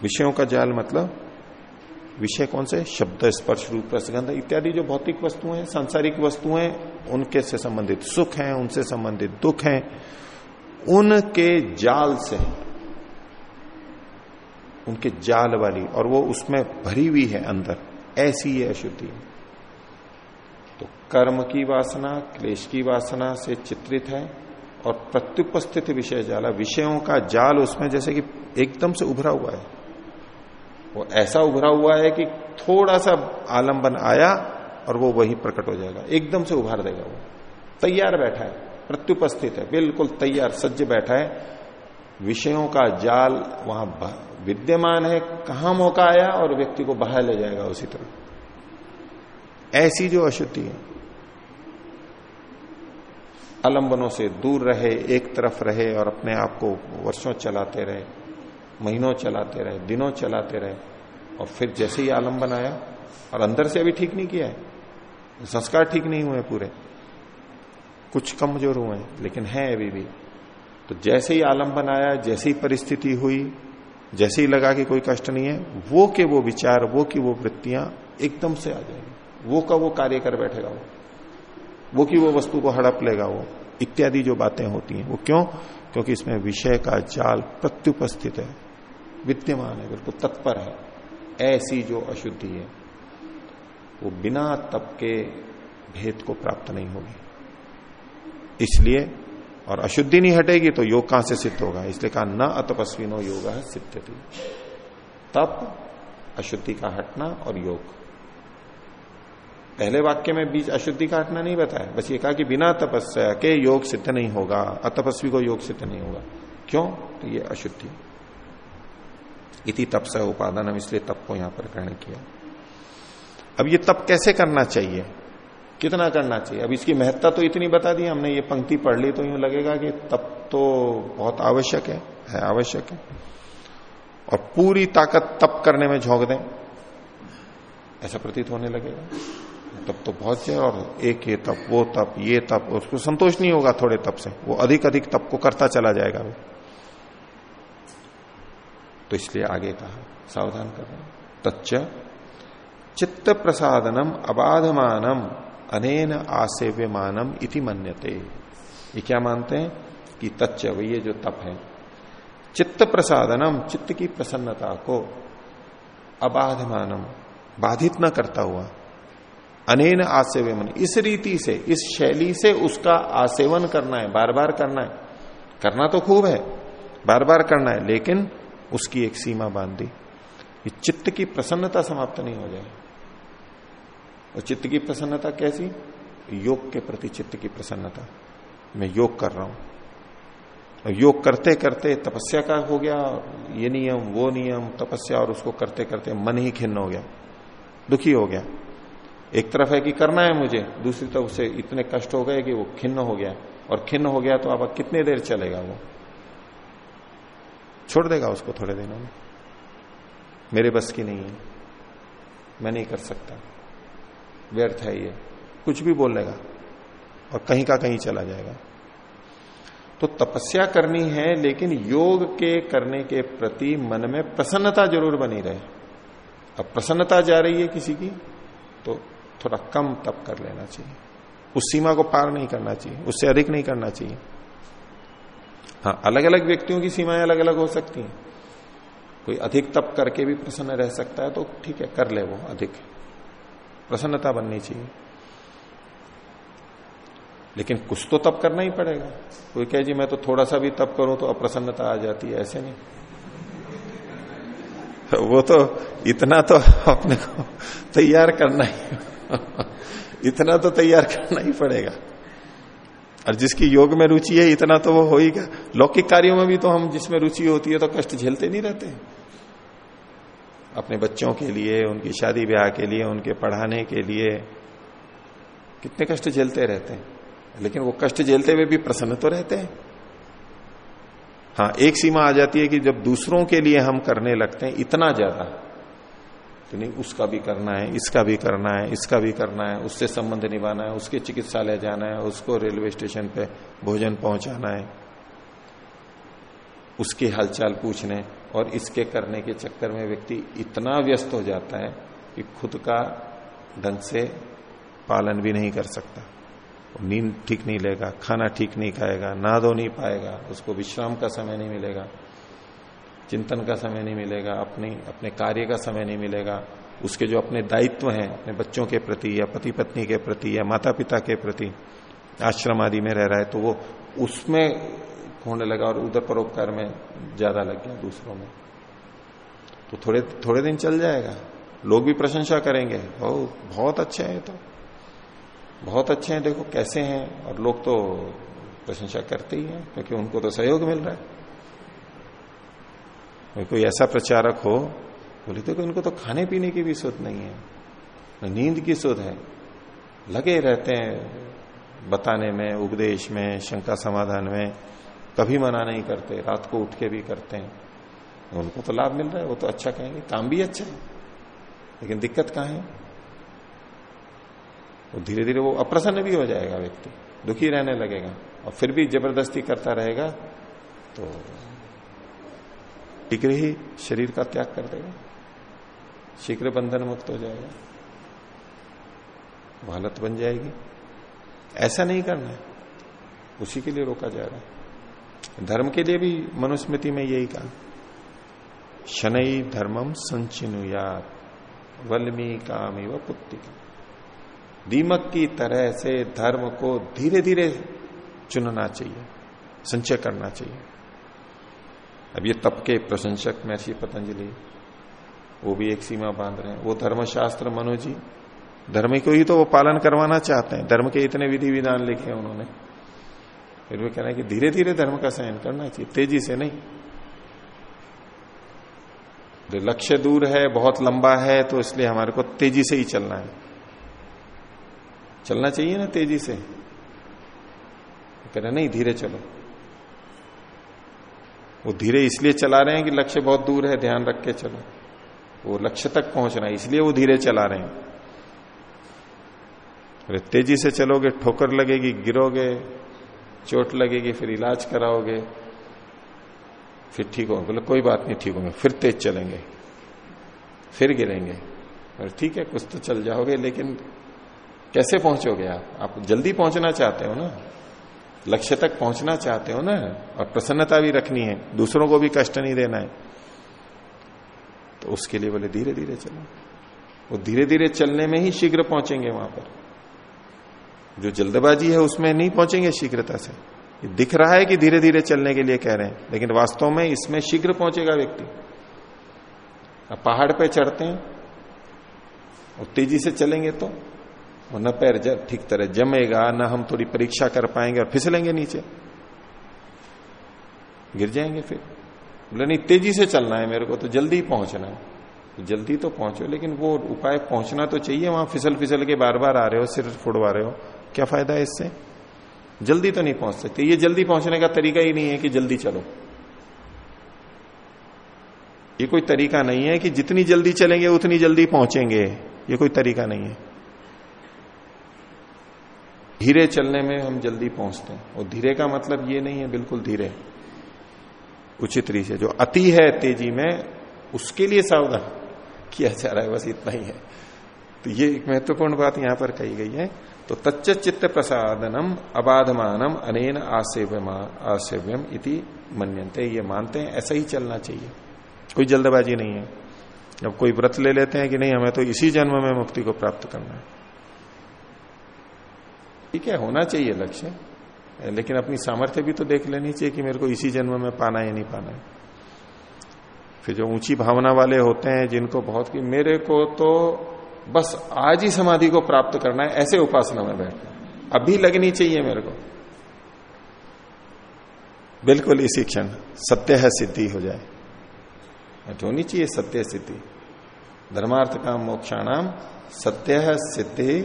विषयों का जाल मतलब विषय कौन से? शब्द, स्पर्श, रूप, रसगंध इत्यादि जो भौतिक वस्तुएँ, सांसारिक वस्तुएँ, उनके से संबंधित सुख हैं, उनसे संबंधित दुख हैं। उनके जाल से उनके जाल वाली, और वो उसमें भरी हुई है अंदर। ऐसी है अशुद्धि तो कर्म की वासना, क्लेश की वासना से चित्रित है, और प्रत्युपस्थित विषय जाला विषयों का जाल उसमें जैसे कि एकदम से उभरा हुआ है। वो ऐसा उभरा हुआ है कि थोड़ा सा आलंबन आया, और वो वही प्रकट हो जाएगा। एकदम से उभार देगा वो। तैयार बैठा है। प्रत्युपस्थित है, बिल्कुल तैयार, सज्ज बैठा है। विषयों का जाल वहाँ विद्यमान है, कहाँ मौका आया और व्यक्ति को बाहर ले जाएगा उसी तरह। ऐसी जो अशुद्धि है अलंबनों से दूर रहे, एक तरफ़ रहे और अपने आप को वर्षों चलाते रहे, महीनों चलाते रहे, दिनों चलाते रहे, और फिर जैसे ही आलंबन आया, और अंदर से अभी ठीक नहीं किया है, संस्कार ठीक नहीं हुए पूरे कुछ कमज़ोर हुए लेकिन है अभी भी। तो जैसे ही आलंबन आया जैसे परिस्थिति हुई, जैसे ही लगा कि कोई कष्ट नहीं है, वो के वो विचार, वो की वो वृत्तियाँ एकदम से आ जाएँगी। वो का वो कार्य कर बैठेगा वो। वो की वो वस्तु को हड़प लेगा वो। इत्यादि जो बातें होती हैं, वो क्यों? क्योंकि इसमें विषय का जाल प्रत्युपस्थित है। विद्यमान है, बिल्कुल तत्पर है। ऐसी जो अशुद्धि है, वो बिना तप के भेद को प्राप्त नहीं होगी। इसलिए, और अशुद्धि नहीं हटेगी तो योग कहाँ से सिद्ध होगा? इसलिए कहा, न अतपस्विनो योग है सिद्ध तप, अशुद्धि का हटना और योग। पहले वाक्य में बीच अशुद्धि का हटना नहीं बताया। बस ये कहा कि बिना तपस्या के योग सिद्ध नहीं होगा, अतपस्वी को योग सिद्ध नहीं होगा। क्यों? तो ये अशुद्धि। इति तप से उपादान इसलिए तप को यहाँ पर ग्रहण किया। अब ये तप कैसे करना चाहिए? कितना करना चाहिए? अब इसकी महत्ता तो इतनी बता दी, हमने ये पंक्ति पढ़ ली तो यूँ लगेगा कि तप तो बहुत आवश्यक है है आवश्यक है। और पूरी ताकत तप करने में झोंक दें। ऐसा प्रतीत होने लगेगा। तब तो बहुत से और एक ये तप, वो तप, ये तप, उसको संतोष नहीं होगा थोड़े तप से। वो अधिक अधिक तप को करता चला जाएगा वो। तो इसलिए आगे कहा, सावधान करना तच्च चित्त प्रसादनम अबाधमानम। अनेन आसेव्यमानम इति मन्यते। ये क्या मानते हैं? कि तच्च ये जो तप है। चित्त प्रसादनम चित्त की प्रसन्नता को अबाधमानम, बाधित न करता हुआ। अनेन आसेव्यमन इस रीति से, इस शैली से उसका आसेवन करना है बार बार करना है। करना तो खूब है बार बार करना है, लेकिन उसकी एक सीमा बाँध दी। चित्त की प्रसन्नता समाप्त नहीं हो जाए। और चित्त की प्रसन्नता कैसी? योग के प्रति चित्त की प्रसन्नता। मैं योग कर रहा हूँ। और योग करते करते तपस्या का हो गया, ये नियम, वो नियम, तपस्या और उसको करते करते मन ही खिन्न हो गया, दुखी हो गया। एक तरफ़ है कि करना है मुझे, दूसरी तरफ़ से इतने कष्ट हो गए कि वो खिन्न हो गया। और खिन्न हो गया तो अब कितने देर चलेगा वो? छोड़ देगा उसको थोड़े दिनों में। मेरे बस की नहीं है। मैं नहीं कर सकता। व्यर्थ है ये। कुछ भी बोल लेगा और कहीं का कहीं चला जाएगा। तो तपस्या करनी है, लेकिन योग के करने के प्रति मन में प्रसन्नता ज़रूर बनी रहे। अब प्रसन्नता जा रही है किसी की तो थोड़ा कम तप कर लेना चाहिए। उस सीमा को पार नहीं करना चाहिए, उससे अधिक नहीं करना चाहिए। हाँ अलग अलग व्यक्तियों की सीमाएँ अलग अलग हो सकती हैं। कोई अधिक तप करके भी प्रसन्न रह सकता है तो ठीक है, कर ले वो अधिक। प्रसन्नता बननी चाहिए। लेकिन कुछ तो तप करना ही पड़ेगा। कोई कहे, जी, मैं तो थोड़ा सा भी तप करूँ तो अप्रसन्नता आ जाती है। ऐसे नहीं। वो तो इतना तो अपने को तैयार करना ही इतना तो तैयार करना ही पड़ेगा। और जिसकी योग में रुचि है, इतना तो वो होगा लौकिक कार्यों में भी तो हम जिसमें रुचि होती है तो कष्ट झेलते नहीं रहते। अपने बच्चों के लिए, उनकी शादी ब्याह के लिए, उनके पढ़ाने के लिए। कितने कष्ट झेलते रहते हैं। लेकिन वो कष्ट झेलते हुए भी प्रसन्न तो रहते हैं। हाँ एक सीमा आ जाती है कि जब दूसरों के लिए हम करने लगते हैं, इतना ज़्यादा। तो नहीं, उसका भी करना है, इसका भी करना है, इसका भी करना है, उससे संबंध निभाना है, उसके चिकित्सालय जाना है, उसको रेलवे स्टेशन पे भोजन पहुंचाना है, उसकी हालचाल पूछने। और इसके करने के चक्कर में व्यक्ति इतना व्यस्त हो जाता है कि खुद का ढंग से पालन भी नहीं कर सकता। नींद ठीक नहीं लेगा, खाना ठीक नहीं खाएगा ना धो नहीं पाएगा, उसको विश्राम का समय नहीं मिलेगा, चिंतन का समय नहीं मिलेगा, अपनी, अपने कार्य का समय नहीं मिलेगा, उसके जो अपने दायित्व हैं, अपने बच्चों के प्रति या पति पत्नी के प्रति या माता पिता के प्रति, आश्रम आदि में रह रहा है तो वो उसमें होने लगा और उधर परोपकार में ज़्यादा लग गया दूसरों में। तो थोड़े थोड़े दिन चल जाएगा। लोग भी प्रशंसा करेंगे बहुत बहुत अच्छे हैं तो। बहुत अच्छे हैं, देखो कैसे हैं। और लोग तो प्रशंसा करते ही हैं, क्योंकि उनको तो सहयोग मिल रहा है। कोई ऐसा प्रचारक हो, बोले तो इनको तो खाने पीने की भी सुध नहीं है नींद की सुध है। लगे रहते हैं बताने में, उपदेश में, शंका समाधान में। कभी मना नहीं करते, रात को उठ के भी करते हैं। उनको तो लाभ मिल रहा है, वो तो अच्छा कहेंगे, काम भी अच्छा है। लेकिन दिक्कत कहाँ है? वो धीरे धीरे वो अप्रसन्न भी हो जाएगा व्यक्ति, दुखी रहने लगेगा, और फिर भी ज़बरदस्ती करता रहेगा तो शीघ्र ही शरीर का त्याग कर देगा। शीघ्र बंधन मुक्त हो जाएगा। हालत बन जाएगी। ऐसा नहीं करना है। उसी के लिए रोका जा रहा है। धर्म के लिए भी मनुस्मृति में यही कहा शनई धर्मम संचिनुयात वल्मी काम व पुत्तिका। दीमक की तरह से धर्म को धीरे धीरे चुनना चाहिए, संचय करना चाहिए। अब ये तप के प्रशंसक महर्षि पतंजलि, वो भी एक सीमा बाँध रहे हैं। वो धर्मशास्त्र मनु जी धर्म को ही तो वो पालन करवाना चाहते हैं। धर्म के इतने विधि विधान लिखे उन्होंने। फिर भी कहना है कि धीरे धीरे धर्म का सहन करना चाहिए, तेज़ी से नहीं। लक्ष्य दूर है, बहुत लंबा है तो इसलिए हमारे को तेज़ी से ही चलना है। चलना चाहिए ना तेज़ी से? कह रहे नहीं, धीरे चलो। वो धीरे इसलिए चला रहे हैं कि लक्ष्य बहुत दूर है, ध्यान रख के चलो। वो लक्ष्य तक पहुँचना है, इसलिए वो धीरे चला रहे हैं। अरे तेज़ी से चलोगे, ठोकर लगेगी, गिरोगे चोट लगेगी, फिर इलाज कराओगे, फिर ठीक होगा। बोले, कोई बात नहीं, ठीक होंगे, फिर तेज चलेंगे, फिर गिरेंगे। और ठीक है, कुछ तो चल जाओगे, लेकिन कैसे पहुंचोगे आप? आप जल्दी पहुँचना चाहते हो ना? लक्ष्य तक पहुँचना चाहते हो ना? और प्रसन्नता भी रखनी है, दूसरों को भी कष्ट नहीं देना है। तो उसके लिए बोले धीरे धीरे चलो। वो धीरे धीरे चलने में ही शीघ्र पहुँचेंगे वहाँ पर। जो जल्दबाजी है उसमें नहीं पहुँचेंगे शीघ्रता से। दिख रहा है कि धीरे धीरे चलने के लिए कह रहे हैं, लेकिन वास्तव में इसमें शीघ्र पहुंचेगा व्यक्ति। अब पहाड़ पे चढ़ते हैं, और तेज़ी से चलेंगे तो न पैर ठीक तरह जमेगा, न हम थोड़ी परीक्षा कर पाएँगे और फिसलेंगे नीचे। गिर जाएँगे फिर। बोले, नहीं, तेज़ी से चलना है मेरे को तो जल्दी पहुँचना है। तो जल्दी तो पहुंचो, लेकिन वो उपाय पहुँचना तो चाहिए, वहाँ फिसल फिसल के बार बार आ रहे हो, सिर फुड़वा रहे हो। क्या फ़ायदा है इससे? जल्दी तो नहीं पहुँच सकते। ये जल्दी पहुँचने का तरीका ही नहीं है कि जल्दी चलो। ये कोई तरीका नहीं है कि जितनी जल्दी चलेंगे, उतनी जल्दी पहुँचेंगे। ये कोई तरीका नहीं है। धीरे चलने में हम जल्दी पहुँचते हैं। और धीरे का मतलब ये नहीं है, बिल्कुल धीरे। उचित रीति से। जो अति है तेज़ी में, उसके लिए सावधान किया जा रहा है, बस इतना ही है। तो ये एक महत्वपूर्ण बात यहाँ पर कही गई है। तो तच्च चित्त प्रसादनम अबाधमानम अनेन आसेव्यम इति मनते ये मानते हैं, ऐसा ही चलना चाहिए। कोई जल्दबाजी नहीं है। जब कोई व्रत ले लेते हैं कि नहीं, हमें तो इसी जन्म में मुक्ति को प्राप्त करना है। ठीक है, होना चाहिए लक्ष्य, लेकिन अपनी सामर्थ्य भी तो देख लेनी चाहिए कि मेरे को इसी जन्म में पाना है नहीं पाना है। फिर जो ऊँची भावना वाले होते हैं, जिनको बहुत की मेरे को तो बस आज ही समाधि को प्राप्त करना है, ऐसे उपासना में बैठ। अभी लगनी चाहिए मेरे को। बिल्कुल इसी क्षण सत्य है, सिद्धि हो जाए। होनी चाहिए सत्य, सिद्धि। धर्मार्थ काम, मोक्षाणाम, सत्य है, सिद्धि,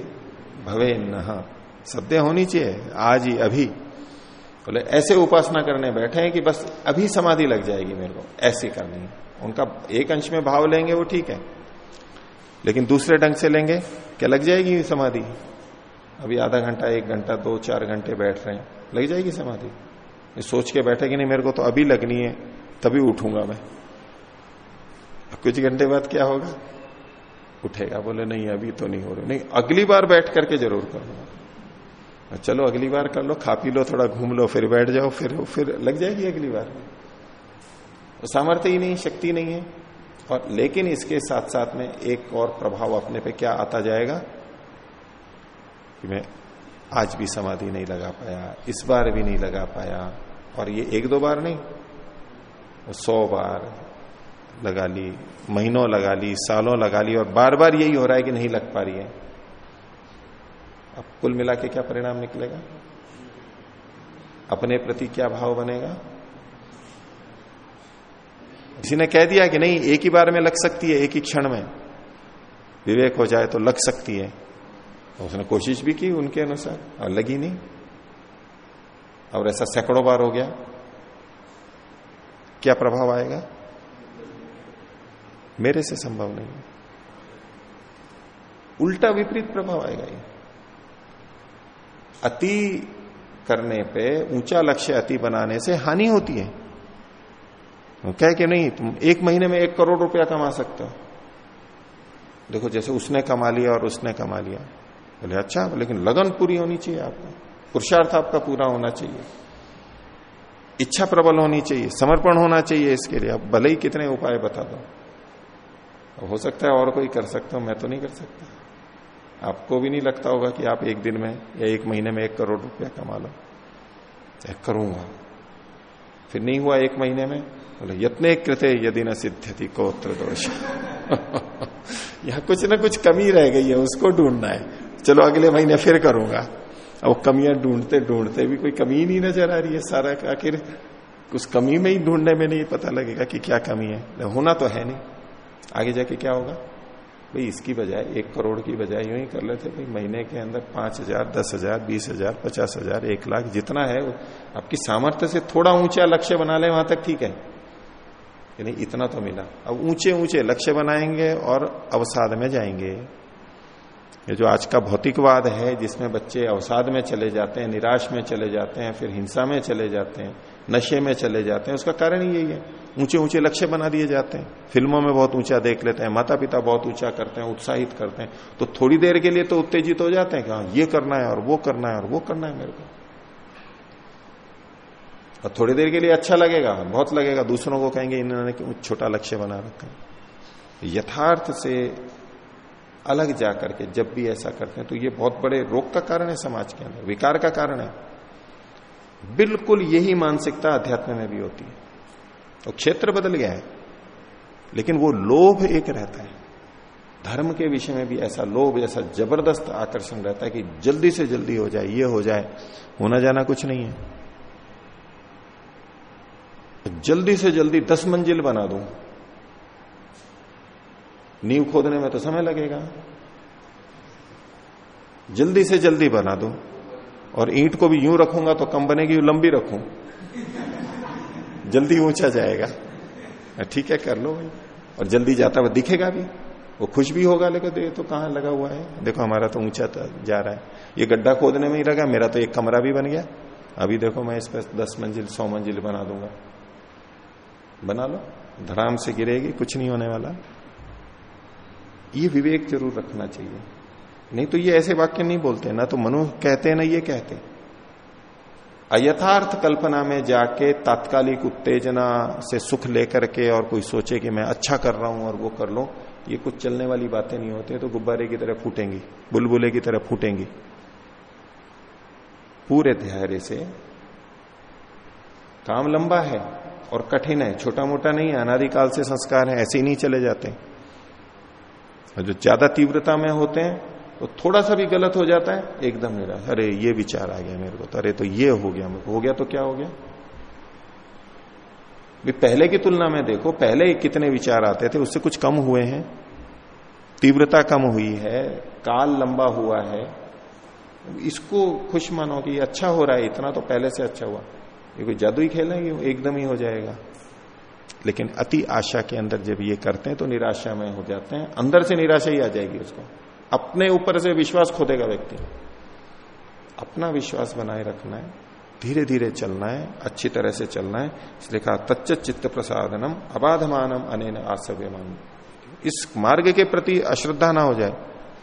भवे न। सत्य होनी चाहिए, आज ही, अभी। बोले, ऐसे उपासना करने बैठे हैं कि बस अभी समाधि लग जाएगी मेरे को। ऐसी करनी है। उनका एक अंश में भाव लेंगे, वो ठीक है। लेकिन दूसरे ढंग से लेंगे, क्या लग जाएगी समाधि? अभी आधा घंटा, एक घंटा, दो, चार घंटे बैठ रहे हैं, लग जाएगी समाधि? सोच के बैठे कि नहीं, मेरे को तो अभी लगनी है, तभी उठूँगा मैं। कुछ घंटे बाद क्या होगा? उठेगा, बोले, नहीं, अभी तो नहीं हो रहा नहीं, अगली बार बैठ करके ज़रूर करूँगा। चलो, अगली बार कर लो, खा पी लो, थोड़ा घूम लो, फिर बैठ जाओ, फिर फिर लग जाएगी अगली बार। सामर्थ्य ही नहीं, शक्ति नहीं है। और लेकिन इसके साथ साथ में एक और प्रभाव अपने पे क्या आता जाएगा? कि मैं आज भी समाधि नहीं लगा पाया, इस बार भी नहीं लगा पाया, और ये एक दो बार नहीं सौ बार लगा ली, महीनों लगा ली, सालों लगा ली, और बार बार यही हो रहा है कि नहीं लग पा रही है। अब कुल मिला के क्या परिणाम निकलेगा? अपने प्रति क्या भाव बनेगा? किसी ने कह दिया कि नहीं, एक ही बार में लग सकती है, एक ही क्षण में। विवेक हो जाए तो लग सकती है। तो उसने कोशिश भी की उनके अनुसार, और लगी नहीं। और ऐसा सैकड़ों बार हो गया। क्या प्रभाव आएगा? मेरे से संभव नहीं। उल्टा विपरीत प्रभाव आएगा ये। अति करने पे, ऊँचा लक्ष्य अति बनाने से हानि होती है। कह कि नहीं, तुम एक महीने में एक करोड़ रुपया कमा सकते हो। देखो, जैसे उसने कमा लिया और उसने कमा लिया। बोले अच्छा लेकिन लगन पूरी होनी चाहिए आपको। पुरुषार्थ आपका पूरा होना चाहिए। इच्छा प्रबल होनी चाहिए। समर्पण होना चाहिए इसके लिए। अब भले ही कितने उपाय बता दो। हो सकता है और कोई कर सकता हूँ, मैं तो नहीं कर सकता। आपको भी नहीं लगता होगा कि आप एक दिन में या एक महीने में एक करोड़ रुपया कमा लो। करूँगा। फिर नहीं हुआ एक महीने में। बोले, यत्ने कृत्य यदि न सिद्धति कोत्र दोष। यहाँ कुछ ना कुछ कमी रह गई है, उसको ढूंढना है। चलो अगले महीने फिर करूँगा। अब कमियाँ ढूंढते ढूंढते भी कोई कमी नहीं नज़र आ रही है सारा आखिर। उस कमी में ही ढूँढने में नहीं पता लगेगा कि क्या कमी है। होना तो है नहीं। आगे जाके क्या होगा? भाई इसकी बजाय एक करोड़ की बजाय यूँ ही कर लेते भाई। महीने के अंदर पाँच हज़ार, दस हज़ार, बीस हज़ार, पचास हज़ार, एक लाख जितना है आपकी सामर्थ्य से थोड़ा ऊँचा लक्ष्य बना ले, वहाँ तक ठीक है। यानी इतना तो मिला। अब ऊँचे ऊँचे लक्ष्य बनाएँगे और अवसाद में जाएँगे। ये जो आज का भौतिकवाद है, जिसमें बच्चे अवसाद में चले जाते हैं, निराश में चले जाते हैं, फिर हिंसा में चले जाते हैं, नशे में चले जाते हैं, उसका कारण यही है। ऊँचे ऊँचे लक्ष्य बना दिए जाते हैं। फ़िल्मों में बहुत ऊँचा देख लेते हैं माता पिता बहुत ऊँचा करते हैं, उत्साहित करते हैं। तो थोड़ी देर के लिए तो उत्तेजित हो जाते हैं कि हाँ ये करना है और वो करना है और वो करना है मेरे को। और थोड़ी देर के लिए अच्छा लगेगा, बहुत लगेगा, दूसरों को कहेंगे, इन्होंने क्यों छोटा लक्ष्य बना रखा है। यथार्थ से अलग जाकर के जब भी ऐसा करते हैं तो ये बहुत बड़े रोग का कारण है समाज के अंदर, विकार का कारण है। बिल्कुल यही मानसिकता अध्यात्म में भी होती है। तो क्षेत्र बदल गया है, लेकिन वो लोभ एक रहता है। धर्म के विषय में भी ऐसा लोभ, ऐसा ज़बरदस्त आकर्षण रहता है कि जल्दी से जल्दी हो जाए, ये हो जाए, होना जाना कुछ नहीं है। जल्दी से जल्दी दस मंजिल बना दूँ। नींव खोदने में तो समय लगेगा। जल्दी से जल्दी बना दूँ। और ईंट को भी यूँ रखूँगा तो कम बनेगी, लंबी रखूँ। जल्दी ऊँचा जाएगा। ठीक है, कर लो भाई। और जल्दी जाता हुआ दिखेगा भी। वो खुश भी होगा, लेकिन दे तो कहाँ लगा हुआ है? देखो, हमारा तो ऊँचा जा रहा है। ये गड्ढा खोदने में ही लगा, मेरा तो एक कमरा भी बन गया। अभी देखो, मैं इस पर दस मंजिल, सौ मंजिल बना दूँगा। बना लो, धड़ाम से गिरेगी, कुछ नहीं होने वाला। ये विवेक ज़रूर रखना चाहिए। नहीं तो ये ऐसे वाक्य नहीं बोलते, ना तो मनु कहते, ना ये कहते। अयथार्थ कल्पना में जाके तात्कालिक उत्तेजना से सुख लेकर के और कोई सोचे कि मैं अच्छा कर रहा हूँ और वो कर लो, ये कुछ चलने वाली बातें नहीं होती तो गुब्बारे की तरह फूटेंगी, बुलबुले की तरह फूटेंगी। पूरे धैर्य से, काम लंबा है और कठिन है। छोटा मोटा नहीं है, अनादिकाल से संस्कार है, ऐसे ही नहीं चले जाते। और जो ज़्यादा तीव्रता में होते हैं तो थोड़ा सा भी गलत हो जाता है, एकदम मेरा अरे, ये विचार आ गया मेरे को तो। अरे तो ये हो गया मेरे को। हो गया तो क्या हो गया? भी पहले की तुलना में देखो, पहले कितने विचार आते थे, उससे कुछ कम हुए हैं। तीव्रता कम हुई है, काल लंबा हुआ है। इसको खुश मानो कि अच्छा हो रहा है, इतना तो पहले से अच्छा हुआ। ये कोई जादू ही खेल है एकदम ही हो जाएगा। लेकिन अति आशा के अंदर जब ये करते हैं तो निराशा में हो जाते हैं। अंदर से निराशा ही आ जाएगी उसको। अपने ऊपर से विश्वास खोदेगा व्यक्ति। अपना विश्वास बनाए रखना है धीरे धीरे चलना है, अच्छी तरह से चलना है। इसलिए कहा, तच्च चित्त प्रसादनम अबाधमानम अनेन आसव्यमान इस मार्ग के प्रति अश्रद्धा ना हो जाए।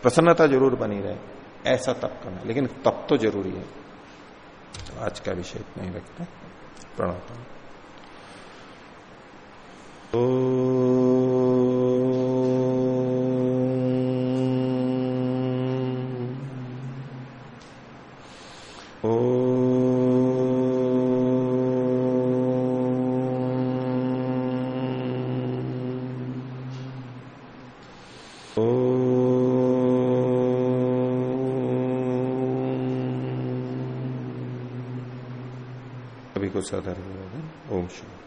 प्रसन्नता ज़रूर बनी रहे। ऐसा तप करना। लेकिन तप तो ज़रूरी है। तो आज का विषय इतना ही रखते प्रणव तो ओम शुभ